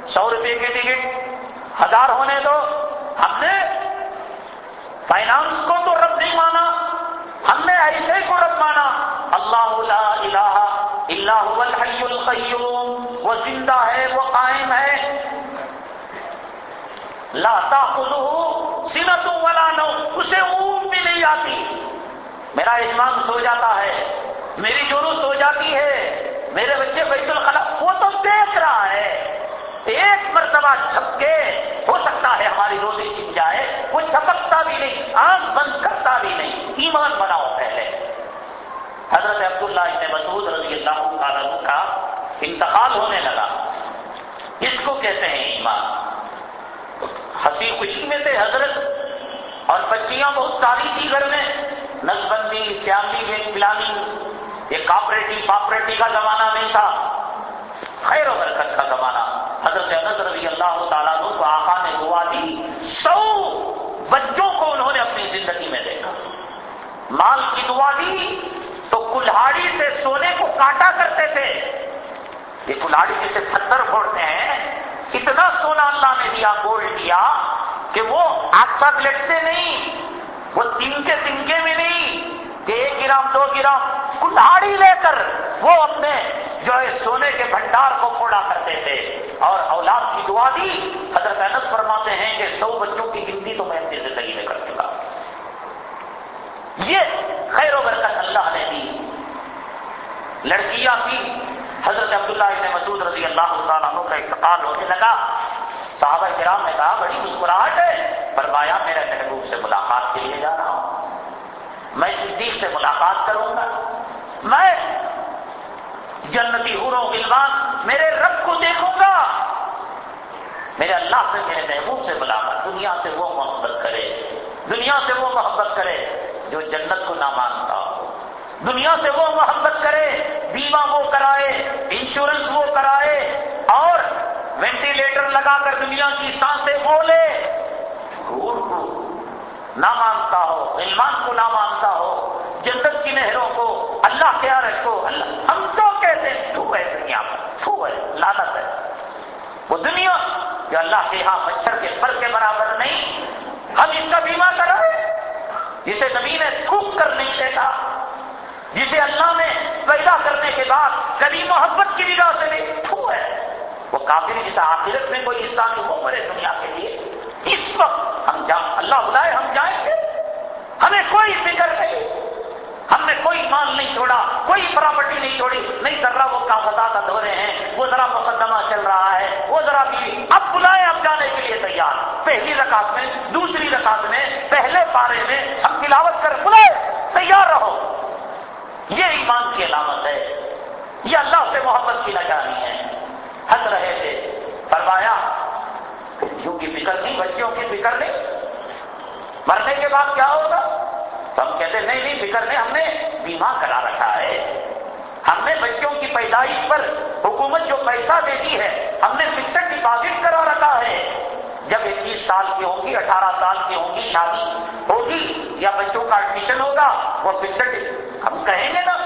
سو روپے کی ٹکٹ، ہزار ہونے دو۔ ہم نے فائنانس کو تو رب نہیں مانا، ہم نے ایسے کو رب مانا۔ اللہ لا الہ اللہ الحی القیوم، وہ زندہ ہے، وہ قائم ہے۔ لا تاخذہ سنت ولا نو اسے اونگ بھی نہیں آتی۔ میرا ایمان سو جاتا ہے، میری جورو سو جاتی ہے۔ میرے بچے بیت الخلا، وہ تو دیکھ رہا ہے۔ ایک مرتبہ چھپکے ہو سکتا ہے ہماری روزی چھپ جائے، وہ چھپکتا بھی نہیں، آنکھ بند کرتا بھی نہیں، ایمان بناؤ پہلے۔ حضرت عبداللہ ابن مسعود رضی اللہ تعالیٰ کا انتقال ہونے لگا۔ اس کو کہتے ہیں ایمان؟ ہنسی خوشی میں تھے حضرت، اور بچیاں بہت ساری تھی گھر میں۔ نسبندی فیملی پلاننگ یہ کاپریٹی پاپریٹی کا زمانہ نہیں تھا۔ خیر و برکت کا زمانہ۔ حضرت انس رضی اللہ تعالیٰ کو آقا نے دعا دی، سو بچوں کو انہوں نے اپنی زندگی میں دیکھا۔ مال کی دعا دی تو کلہاڑی سے سونے کو کاٹا کرتے تھے۔ یہ کلہاڑی جسے پتھر پھوڑتے ہیں، اتنا سونا اللہ نے دیا، گولڈ دیا کہ وہ آسا گلیٹ سے نہیں، وہ تنکے تنکے میں نہیں کہ ایک گرام، دو گرام کلہاڑی لے کر وہ اپنے جو ہے سونے کے بھنڈار کو پھوڑا کرتے تھے۔ اور اولاد کی دعا دی۔ حضرت انس فرماتے ہیں کہ سو بچوں کی گنتی تو میں اپنی زندگی میں کر دوں گا۔ یہ خیر و برکت اللہ نے دی۔ لڑکیاں بھی حضرت عبداللہ ابن مسعود رضی اللہ تعالیٰ عنہ کا انتقال ہونے لگا۔ صحابہ کرام نے کہا، بڑی مسکراہٹ ہے۔ فرمایا، میرے محبوب سے ملاقات کے لیے جا رہا ہوں۔ میں صدیق سے ملاقات کروں گا۔ میں جنتی حور و غلمان میرے رب کو دیکھوں گا۔ میرے اللہ سے، میرے محبوب سے ملاقات، دنیا سے وہ محبت کرے۔ دنیا سے وہ محبت کرے جو جنت کو نہ مانتا ہو۔ دنیا سے وہ محبت کرے، بیمہ وہ کرائے، انشورنس وہ کرائے اور وینٹیلیٹر لگا کر دنیا کی سانسیں بولے۔ گھوڑ کو نہ مانتا ہو علمان کو نہ مانتا ہو، جنت کی نہروں کو، اللہ کیا رکھو اللہ، ہم تو کہتے ہیں، تو ہے دنیا پر تو ہے لالت ہے۔ وہ دنیا جو اللہ کے یہاں مچھر کے پر کے برابر نہیں، ہم اس کا بیمہ کرائے جسے نبی نے تھوک کر نہیں دیکھا جسے اللہ نے پیدا کرنے کے بعد کبھی محبت کی نگاہ سے نہیں تھو ہے۔ وہ کافر جس آخرت میں کوئی حصہ نہیں ہو مرے دنیا کے لیے، اس وقت ہم جا، اللہ بلائے ہم جائیں گے؟ ہمیں کوئی فکر نہیں۔ ہم نے کوئی مال نہیں چھوڑا، کوئی پراپرٹی نہیں چھوڑی۔ نہیں کر رہا وہ کاغذات دھو رہے ہیں، وہ ذرا مقدمہ چل رہا ہے، وہ ذرا بھی اب بلائے اب جانے کے لیے تیار۔ پہلی رکعت میں، دوسری رکعت میں، پہلے پارے میں ہم تلاوت کر بلائے، تیار رہو۔ یہ ایمان کی علامت ہے۔ یہ اللہ سے محبت کی نشانی ہے۔ ہنس رہے تھے، فرمایا کی فکر نہیں، بچیوں کی فکر نہیں۔ مرنے کے بعد کیا ہوگا؟ تو ہم کہتے نہیں نہیں، فکر نہیں، ہم نے بیمہ کرا رکھا ہے۔ ہم نے بچوں کی پیدائش پر حکومت جو پیسہ دیتی ہے، ہم نے فکسڈ ڈپازٹ کرا رکھا ہے۔ جب اکیس سال کی ہوگی اٹھارہ سال کی ہوگی شادی ہوگی یا بچوں کا ایڈمیشن ہوگا، وہ فکسڈ، ہم کہیں گے نا۔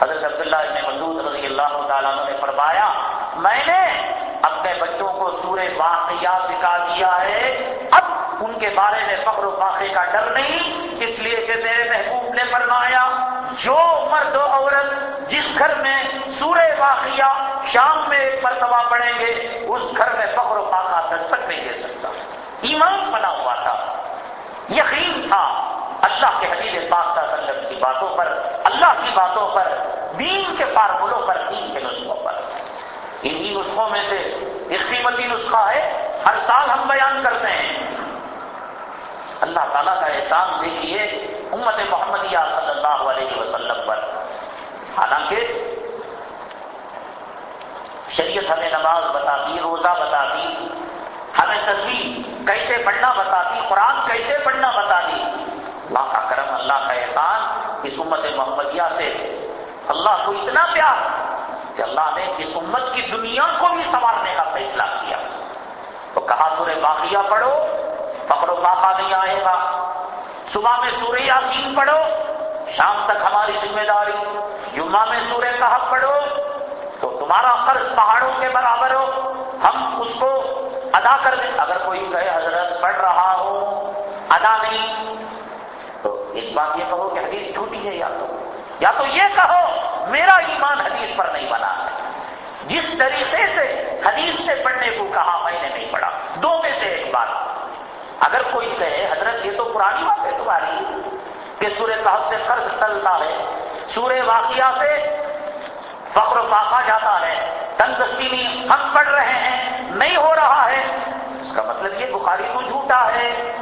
حضرت عبداللہ ابن مسعود رضی اللہ تعالیٰ نے فرمایا، میں نے اپنے بچوں کو سورہ واقعہ سکھا دیا ہے۔ اب ان کے بارے میں فخر و فاقے کا ڈر نہیں، اس لیے کہ میرے محبوب نے فرمایا، جو مرد و عورت جس گھر میں سورہ واقعہ شام میں ایک مرتبہ پڑھیں گے، اس گھر میں فخر و فاقہ دستک نہیں دے سکتا۔ ایمان بنا ہوا تھا، یقین تھا۔ اللہ کے حبیب پاک صلی اللہ علیہ وسلم کی باتوں پر، اللہ کی باتوں پر، دین کے فارمولوں پر، دین کے نسخوں پر۔ انہی نسخوں میں سے ایک قیمتی نسخہ ہے، ہر سال ہم بیان کرتے ہیں۔ اللہ تعالیٰ کا احسان دیکھیے امت محمدیہ صلی اللہ علیہ وسلم پر۔ حالانکہ شریعت ہمیں نماز بتاتی، روزہ بتاتی، ہمیں تصویر کیسے پڑھنا بتاتی، قرآن کیسے پڑھنا بتاتی۔ اللہ کا کرم، اللہ کا احسان اس امت محمدیہ سے۔ اللہ کو اتنا پیار کہ اللہ نے اس امت کی دنیا کو بھی سنوارنے کا فیصلہ کیا۔ تو کہا سورہ باقیہ پڑھو پکڑو پاپا نہیں آئے گا۔ صبح میں سورہ یاسین پڑھو، شام تک ہماری ذمہ داری۔ جمعہ میں سورہ کہب پڑھو، تو تمہارا قرض پہاڑوں کے برابر ہو۔ ہم اس کو ادا کر دیں۔ اگر کوئی کہے، حضرت پڑھ رہا ہو ادا نہیں، تو ایک بات یہ کہو کہ حدیث چھوٹی ہے یا تو۔ یا تو یہ کہو میرا ایمان حدیث پر نہیں بنا۔ ہے جس طریقے سے حدیث سے پڑھنے کو کہا میں نے نہیں پڑھا۔ دو میں سے ایک بات۔ اگر کوئی کہے، حضرت، یہ تو پرانی بات ہے تمہاری کہ سورہ صاحب سے قرض ٹلتا ہے، سورہ واقعہ سے فخر و فاقہ جاتا ہے تندرستی میں ہم پڑھ رہے ہیں، نہیں ہو رہا ہے۔ اس کا مطلب یہ بخاری تو جھوٹا ہے۔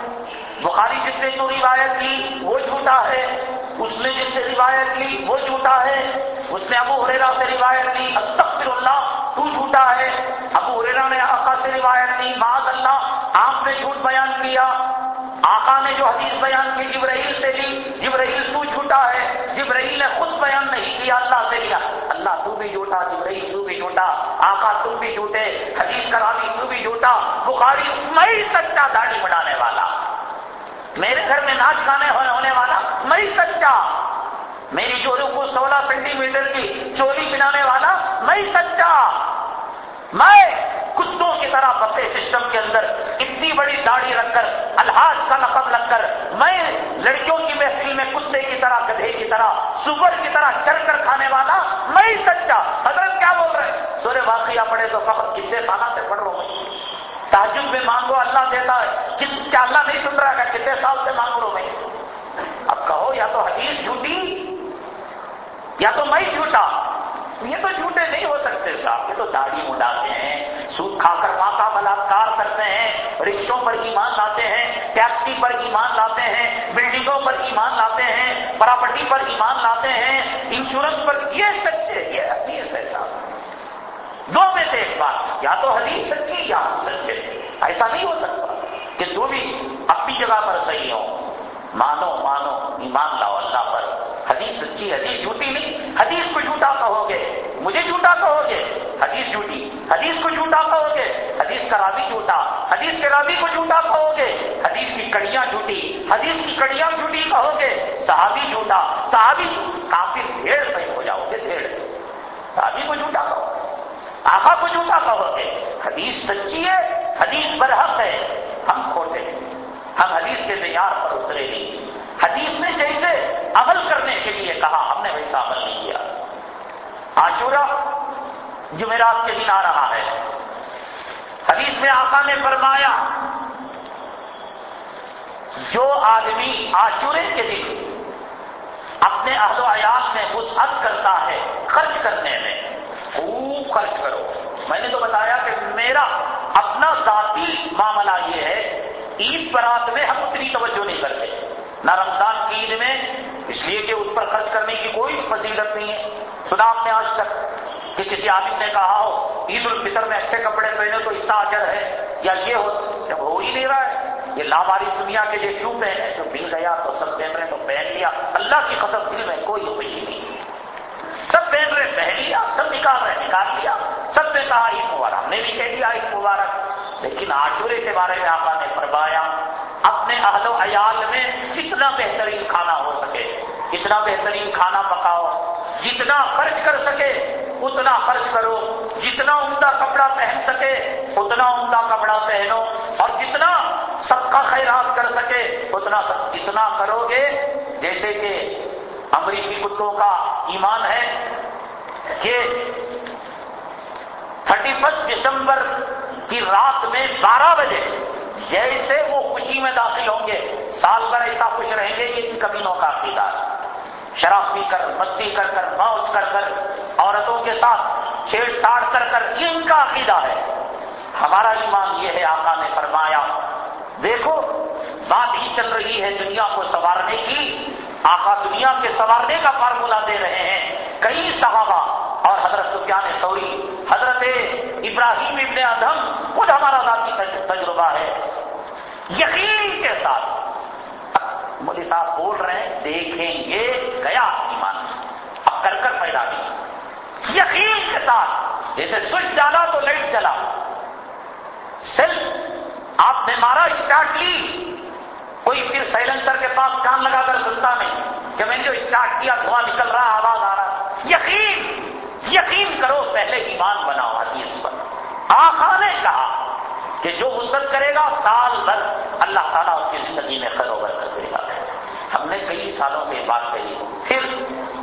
بخاری جس نے جو روایت کی، وہ جھوٹا ہے۔ اس نے جس سے روایت کی، وہ جھوٹا ہے۔ اس نے ابو ہریرا سے روایت کی استغفر اللہ تو جھوٹا ہے۔ ابو ہریرا نے آقا سے روایت کی معاذ اللہ آپ نے جھوٹ بیان کیا۔ آقا نے جو حدیث بیان کی، جبرائیل سے لی جبرائیل تو جھوٹا ہے۔ جبرائیل نے خود بیان نہیں کیا، اللہ سے لیا اللہ تو بھی جھوٹا، جبرائیل تو بھی جھوٹا، آقا تم بھی جھوٹے، حدیث کرانی تو بھی جھوٹا، بخاری میں سچا داڑھی بڑھانے والا۔ میرے گھر میں ناچ گانے ہونے والا میں سچا۔ میری چوری کو سولہ سینٹی میٹر کی چولی پہنانے والا میں سچا۔ میں کتوں کی طرح بفے سسٹم کے اندر اتنی بڑی داڑھی رکھ کر الحاظ کا لقب لگ کر، میں لڑکیوں کی محفل میں کتے کی طرح، گدھے کی طرح، سور کی طرح چڑھ کر کھانے والا میں سچا۔ حضرت کیا بول رہے سورے واقعہ پڑھے تو فقط کتنے سالہ سے پڑھ رہا ہوں۔ تعجب میں مانگو، اللہ دیتا ہے۔ کیا اللہ نہیں سن رہا ہے، کتنے سال سے مانگ رہا میں۔ اب کہو، یا تو حدیث جھوٹی، یا تو میں جھوٹا۔ یہ تو جھوٹے نہیں ہو سکتے صاحب، یہ تو داڑھی اڑاتے ہیں، سود کھا کر ماں کا بلاکار کرتے ہیں، رکشوں پر ایمان لاتے ہیں، ٹیکسی پر ایمان لاتے ہیں، بلڈنگوں پر ایمان لاتے ہیں، پراپرٹی پر ایمان لاتے ہیں، انشورنس پر یہ سچے، یہ حدیث ہے صاحب۔ دو میں سے ایک بات، یا تو حدیث سچی یا سچے۔ ایسا نہیں ہو سکتا کہ دو بھی اپنی جگہ پر صحیح ہو۔ مانو مانو، ایمان لاؤ اللہ پر۔ حدیث سچی، حدیث جھوٹی نہیں۔ حدیث کو جھوٹا کہو گے مجھے جھوٹا کہو گے حدیث جھوٹی، حدیث کو جھوٹا کہو گے حدیث کا راوی جھوٹا، حدیث کے راوی کو جھوٹا کہو گے حدیث کی کڑیاں جھوٹی، حدیث کی کڑیاں جھوٹی کہو گے صحابی جھوٹا، صحابی کافی بھیڑ نہیں ہو جاؤ گے بھیڑ صحابی کو جھوٹا کہو۔ گے آخا کو جھوٹا کہو گے۔ حدیث سچی ہے، حدیث برحق ہے، ہم کھوٹے ہم حدیث کے معیار پر اترے نہیں۔ حدیث نے جیسے عمل کرنے کے لیے کہا، ہم نے ویسا عمل نہیں کیا۔ آشورہ جمعرات کے دن آ رہا ہے۔ حدیث میں آقا نے فرمایا، جو آدمی آشورے کے دن اپنے عہد و عیال میں وسعت کرتا ہے خرچ کرنے میں خوب خرچ کرو۔ میں نے تو بتایا کہ میرا اپنا ذاتی معاملہ یہ ہے، عید برات میں ہم اتنی توجہ نہیں کرتے۔ نہ رمضان کی عید میں، اس لیے کہ اس پر خرچ کرنے کی کوئی فضیلت نہیں ہے۔ سنا آپ نے آج تک کہ کسی عالم نے کہا ہو، عید الفطر میں اچھے کپڑے پہنے تو اس کا اجر ہے، یا یہ ہو جب ہو ہی نہیں رہا ہے۔ یہ لاباری دنیا کے لیے کیوں پہنے؟ جو مل گیا تو سب پہن رہے تو پہن لیا۔ اللہ کی قسم دل میں کوئی خوشی نہیں۔ سب پہن رہے پہن لیا، سب نکال رہے، نکال لیا۔ سب نے کہا، عید مبارک۔ ہم نے بھی کہہ دیا، عید مبارک۔ لیکن آشورے کے بارے میں آپ نے فرمایا، اپنے اہل و عیال میں جتنا بہترین کھانا ہو سکے۔ اتنا بہترین کھانا پکاؤ، جتنا خرچ کر سکے، اتنا خرچ کرو۔ جتنا عمدہ کپڑا پہن سکے، اتنا عمدہ کپڑا پہنو۔ اور جتنا سب کا خیرات کر سکے، اتنا سب جتنا کرو گے، جیسے کہ امریکی کتوں کا ایمان ہے کہ تھرٹی فسٹ دسمبر کی رات میں بارہ بجے جیسے وہ خوشی میں داخل ہوں گے، سال بھر ایسا خوش رہیں گے یہ ان کبینوں کا عقیدہ شراب پی کر، مستی کر کر، موج کر کر، عورتوں کے ساتھ چھیڑ چھاڑ کر کر، یہ ان کا عقیدہ ہے۔ ہمارا ایمان یہ ہے، آقا نے فرمایا، دیکھو، بات ہی چل رہی ہے دنیا کو سنوارنے کی آقا دنیا کے سنوارنے کا فارمولہ دے رہے ہیں۔ کئی صحابہ اور حضرت سفیان سوری حضرت ابراہیم ابن ادم خود ہمارا ذاتی تجربہ ہے۔ یقین کے ساتھ مودی صاحب بول رہے ہیں، دیکھیں گے، گیا ایمان۔ اب کر کر پیدا نہیں یقین کے ساتھ، جیسے سوئچ ڈالا تو لائٹ چلا سیل آپ نے مارا اسٹارٹ لی کوئی پھر سائلنسر کے پاس کان لگا کر سنتا نہیں کہ میں نے جو اسٹارٹ کیا، دھواں نکل رہا، آواز آ رہا۔ یقین یقین کرو، پہلے ایمان بناؤ حدیث پر۔ آخا نے کہا کہ جو وسط کرے گا، سال بھر اللہ تعالیٰ اس کی زندگی میں خیر و برکت دے گا۔ ہم نے کئی سالوں سے بات کہی۔ پھر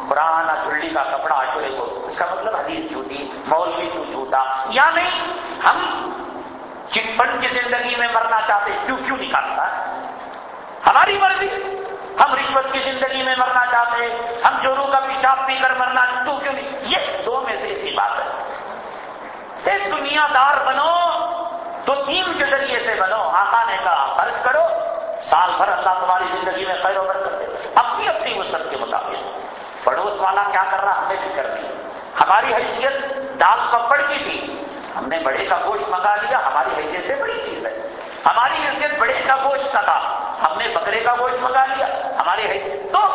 پرانا چلڈی کا کپڑا چلے کو، اس کا مطلب حدیث جھوٹی، مولوی تو جھوٹا۔ یا نہیں، ہم چٹپن کی زندگی میں مرنا چاہتے کیوں کیوں نکالتا۔ ہے ہماری مرضی ہم رشوت کی زندگی میں مرنا چاہتے ہیں۔ ہم جوروں کا پیشاب پی کر مرنا تو کیوں نہیں؟ یہ دو میں سے ایسی بات ہے۔ ایک دنیا دار بنو تو تین کے ذریعے سے بنو۔ آقا نے کہا فرض کرو، سال بھر اللہ تمہاری زندگی میں خیر و برکت دے۔ اپنی اپنی وسط کے مطابق۔ پڑوس والا کیا کر رہا؟ ہم نے بھی کر دی۔ ہماری حیثیت دال پپڑ کی تھی۔ ہم نے بڑے کا گوشت منگا لیا، ہماری حیثیت سے بڑی چیز ہے۔ ہماری حیثیت بڑے کا گوشت کا تھا۔ ہم نے بکرے کا گوشت منگا لیا ہماری حیثیت تو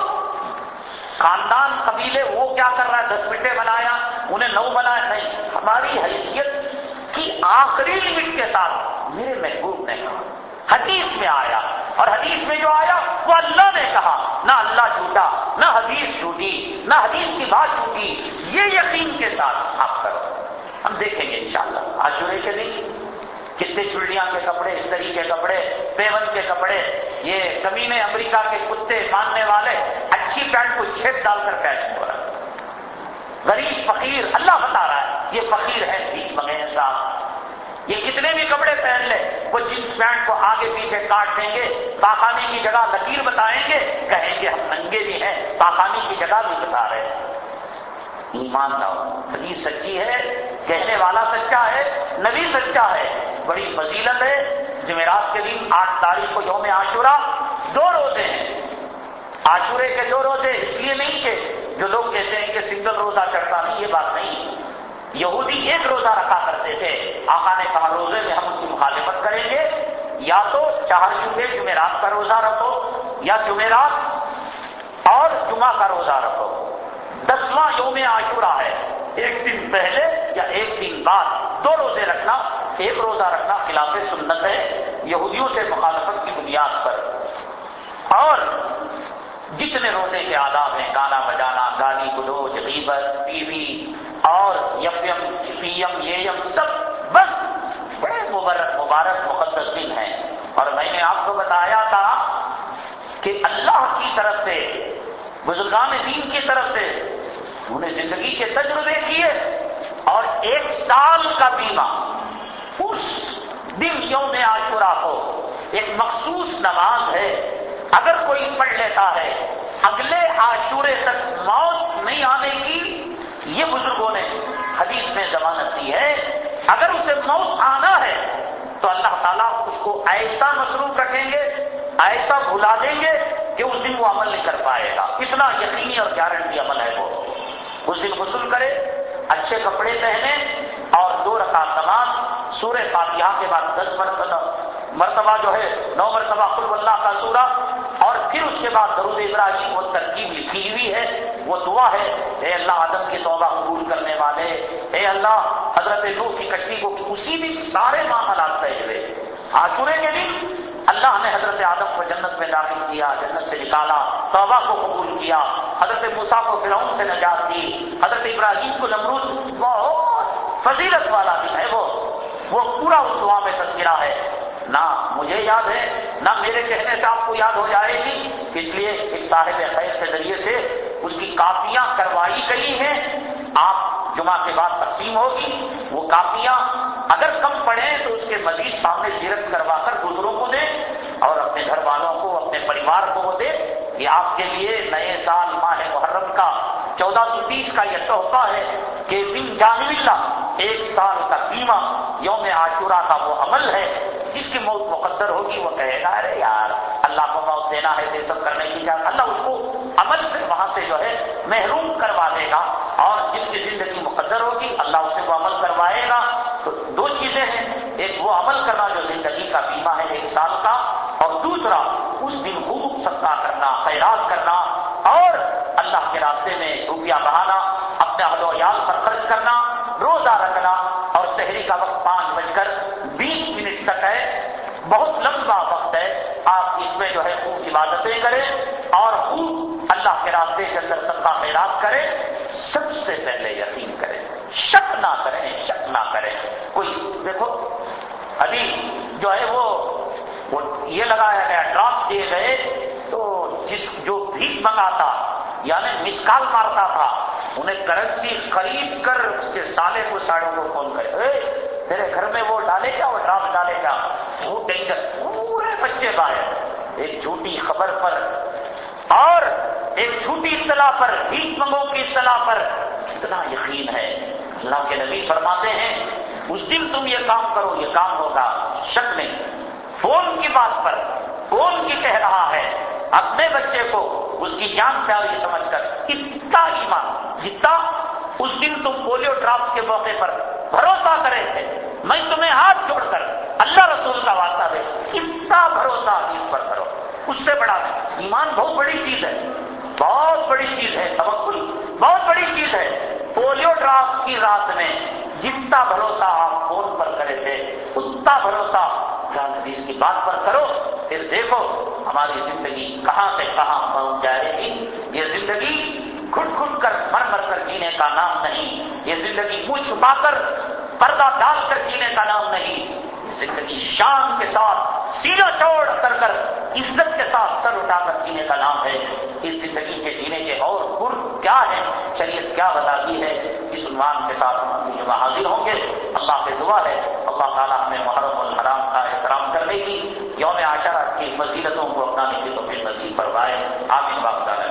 خاندان قبیلے وہ کیا کر رہا ہے؟ دس مٹے بنایا، انہیں نو بنایا، نہیں، ہماری حیثیت کی آخری لمٹ کے ساتھ میرے محبوب نے کہا، حدیث میں آیا، اور حدیث میں جو آیا، وہ اللہ نے کہا، نہ اللہ جھوٹا، نہ حدیث جھوٹی، نہ حدیث کی بات جھوٹی، یہ یقین کے ساتھ آپ کرو۔ ہم دیکھیں گے انشاءاللہ، آج جڑے کے دن کتنے چڑیاں کے کپڑے، استری کے کپڑے، پیون کے کپڑے، یہ کمینے امریکہ کے کتے ماننے والے اچھی پینٹ کو چھید ڈال کر فیشن ہو رہا ہے۔ غریب فقیر اللہ بتا رہا ہے، یہ فقیر ہے بھیک منگے صاحب یہ کتنے بھی کپڑے پہن لے، وہ جنس پینٹ کو آگے پیچھے کاٹ دیں گے، پاخانے کی جگہ لکیر بتائیں گے، کہیں گے ہم ننگے بھی ہیں، پاخانے کی جگہ بھی بتا رہے ہیں۔ ایمان لاؤ۔ حدیث سچی ہے، کہنے والا سچا ہے، نبی سچا ہے۔ بڑی فضیلت ہے جمعرات کے دن آٹھ تاریخ کو یوم عاشورہ دو روزے ہیں۔ عاشورے کے دو روزے اس لیے نہیں کہ جو لوگ کہتے ہیں کہ سنگل روزہ چڑھتا نہیں، یہ بات نہیں۔ یہودی ایک روزہ رکھا کرتے تھے۔ آقا نے کہا، روزے میں ہم ان کی مخالفت کریں گے۔ یا تو چار شبے جمعرات کا روزہ رکھو، یا جمعرات اور جمعہ کا روزہ رکھو۔ دسواں یوم عاشورہ ہے۔ ایک دن پہلے یا ایک دن بعد دو روزے رکھنا، ایک روزہ رکھنا خلاف سنت ہے، یہودیوں سے مخالفت کی بنیاد پر۔ اور جتنے روزے کے آداب ہیں، گانا بجانا، گالی گلوچ، غیبت ٹی وی اور یم یم پی یم یہ یم سب بس بڑے مبارک مبارک، مقدس دن ہیں۔ اور میں نے آپ کو بتایا تھا کہ اللہ کی طرف سے بزرگان دین کی طرف سے، انہوں نے زندگی کے تجربے کیے اور ایک سال کا بیمہ، اس دن یوم عاشورہ کو ایک مخصوص نماز ہے۔ اگر کوئی پڑھ لیتا ہے، اگلے عاشورے تک موت نہیں آنے کی یہ بزرگوں نے حدیث میں ضمانت دی ہے۔ اگر اسے موت آنا ہے، تو اللہ تعالیٰ اس کو ایسا مصروف رکھیں گے، ایسا بھلا دیں گے کہ اس دن وہ عمل نہیں کر پائے گا۔ اتنا یقینی اور گارنٹی عمل ہے وہ۔ اس دن غسل کرے، اچھے کپڑے پہنے اور دو رکعت نماز، سورہ فاتحہ کے بعد دس مرتبہ مرتبہ جو ہے، نو مرتبہ قلب اللہ کا سورہ، اور پھر اس کے بعد درود ابراہیم وہ ترکیب لکھی ہوئی ہے۔ وہ دعا ہے، اے اللہ آدم کی توبہ قبول کرنے والے، اے اللہ حضرت نوح کی کشتی کو اسی دن سارے معاملات طے ہوئے آشورے کے دن اللہ نے حضرت آدم کو جنت میں داخل کیا، جنت سے نکالا، توبہ کو قبول کیا، حضرت موسا کو فرعون سے نجات دی، حضرت ابراہیم کو نمروز بہت فضیلت والا بھی ہے وہ۔ وہ پورا اس دعا میں تذکرہ ہے۔ نہ مجھے یاد ہے، نہ میرے کہنے سے آپ کو یاد ہو جائے گی۔ اس لیے ایک صاحب خیر کے ذریعے سے اس کی کاپیاں کروائی گئی ہیں۔ آپ جمعہ کے بعد تقسیم ہوگی، وہ کاپیاں اگر کم پڑھیں تو اس کے مزید سامنے سیرت کروا کر دوسروں کو دیں اور اپنے گھر والوں کو، اپنے پریوار کو وہ دیں یہ آپ کے لیے نئے سال ماہ محرم کا چودہ سو تیس کا یہ تحفہ ہے کہ بن جانب اللہ ایک سال کا بیمہ یوم عاشورہ کا وہ عمل ہے، جس کی موت مقدر ہوگی، وہ کہے گا، ارے یار، اللہ کو موت دینا ہے، یہ سب کرنے کی جان اللہ اس کو عمل سے وہاں سے جو ہے محروم کروا دے گا اور جس کی زندگی مقدر ہوگی، اللہ اسے وہ عمل کروائے گا۔ دو چیزیں ہیں۔ ایک وہ عمل کرنا جو زندگی کا بیمہ ہے ایک سال کا، اور دوسرا اس دن خوب صدقہ کرنا، خیرات کرنا، اور اللہ کے راستے میں روپیہ بہانا، اپنے اہل ویال پر خرچ کرنا، روزہ رکھنا، اور شہری کا وقت پانچ بج کر بیس منٹ تک ہے۔ بہت لمبا وقت ہے۔ آپ اس میں جو ہے خوب عبادتیں کریں، اور خوب اللہ کے راستے کے اندر سب کا خیرات کریں۔ سب سے پہلے یقین کریں۔ شک نہ کریں، شک نہ کریں۔ کوئی دیکھو، ابھی جو ہے وہ یہ لگایا گیا، ڈراپ دیے گئے تو جس جو بھیک منگاتا یعنی مسکال مارتا تھا، انہیں کرنسی خرید کر اس کے سالے کو ساڑوں کو فون کرے تیرے گھر میں وہ ڈالے گا وہ ڈراپ ڈالے گا وہ ڈینجر، پورے بچے باہر۔ ایک جھوٹی خبر پر اور ایک جھوٹی اطلاع پر، بھیک منگوں کی اطلاع پر اتنا یقین ہے۔ اللہ کے نبی فرماتے ہیں، اس دن تم یہ کام کرو، یہ کام ہوگا۔ شک نہیں۔ فون کی بات پر کون کی کہہ رہا ہے۔ اپنے بچے کو اس کی جان پیاری سمجھ کر اتنا ایمان، جتنا اس دن تم پولیو ڈراپس کے موقع پر بھروسہ کرے تھے۔ میں تمہیں ہاتھ جوڑ کر اللہ رسول کا واسطہ دے اتنا بھروسہ اس پر کرو۔ اس سے بڑا ایمان بہت بڑی چیز ہے۔ بہت بڑی چیز ہے توکل۔ بہت بڑی چیز ہے۔ پولیو ڈراپس کی رات میں جتنا بھروسہ آپ فون پر کرے تھے، اتنا بھروسہ قرآن حدیث کی بات پر کرو۔ پھر دیکھو ہماری زندگی کہاں سے کہاں پہنچ جائے گی۔ یہ زندگی گھٹ گھٹ کر، مر مر کر جینے کا نام نہیں۔ یہ زندگی منہ چھپا کر، پردہ ڈال کر جینے کا نام نہیں۔ زندگی شان کے ساتھ سیدھا چوڑ کر کر عزت کے ساتھ سر اٹھا کر جینے کا نام ہے۔ اس زندگی کے جینے کے اور گر کیا ہے شریعت کیا بتاتی ہے؟ اس عنوان کے ساتھ ہم حاضر ہوں گے۔ اللہ سے دعا ہے۔ اللہ تعالیٰ ہمیں محرم الحرام کا احترام کرنے کی، یوم آشا کی وسیلتوں کو اپنانے کی تو پھر نصیب فرمائے۔ آمین۔ واقع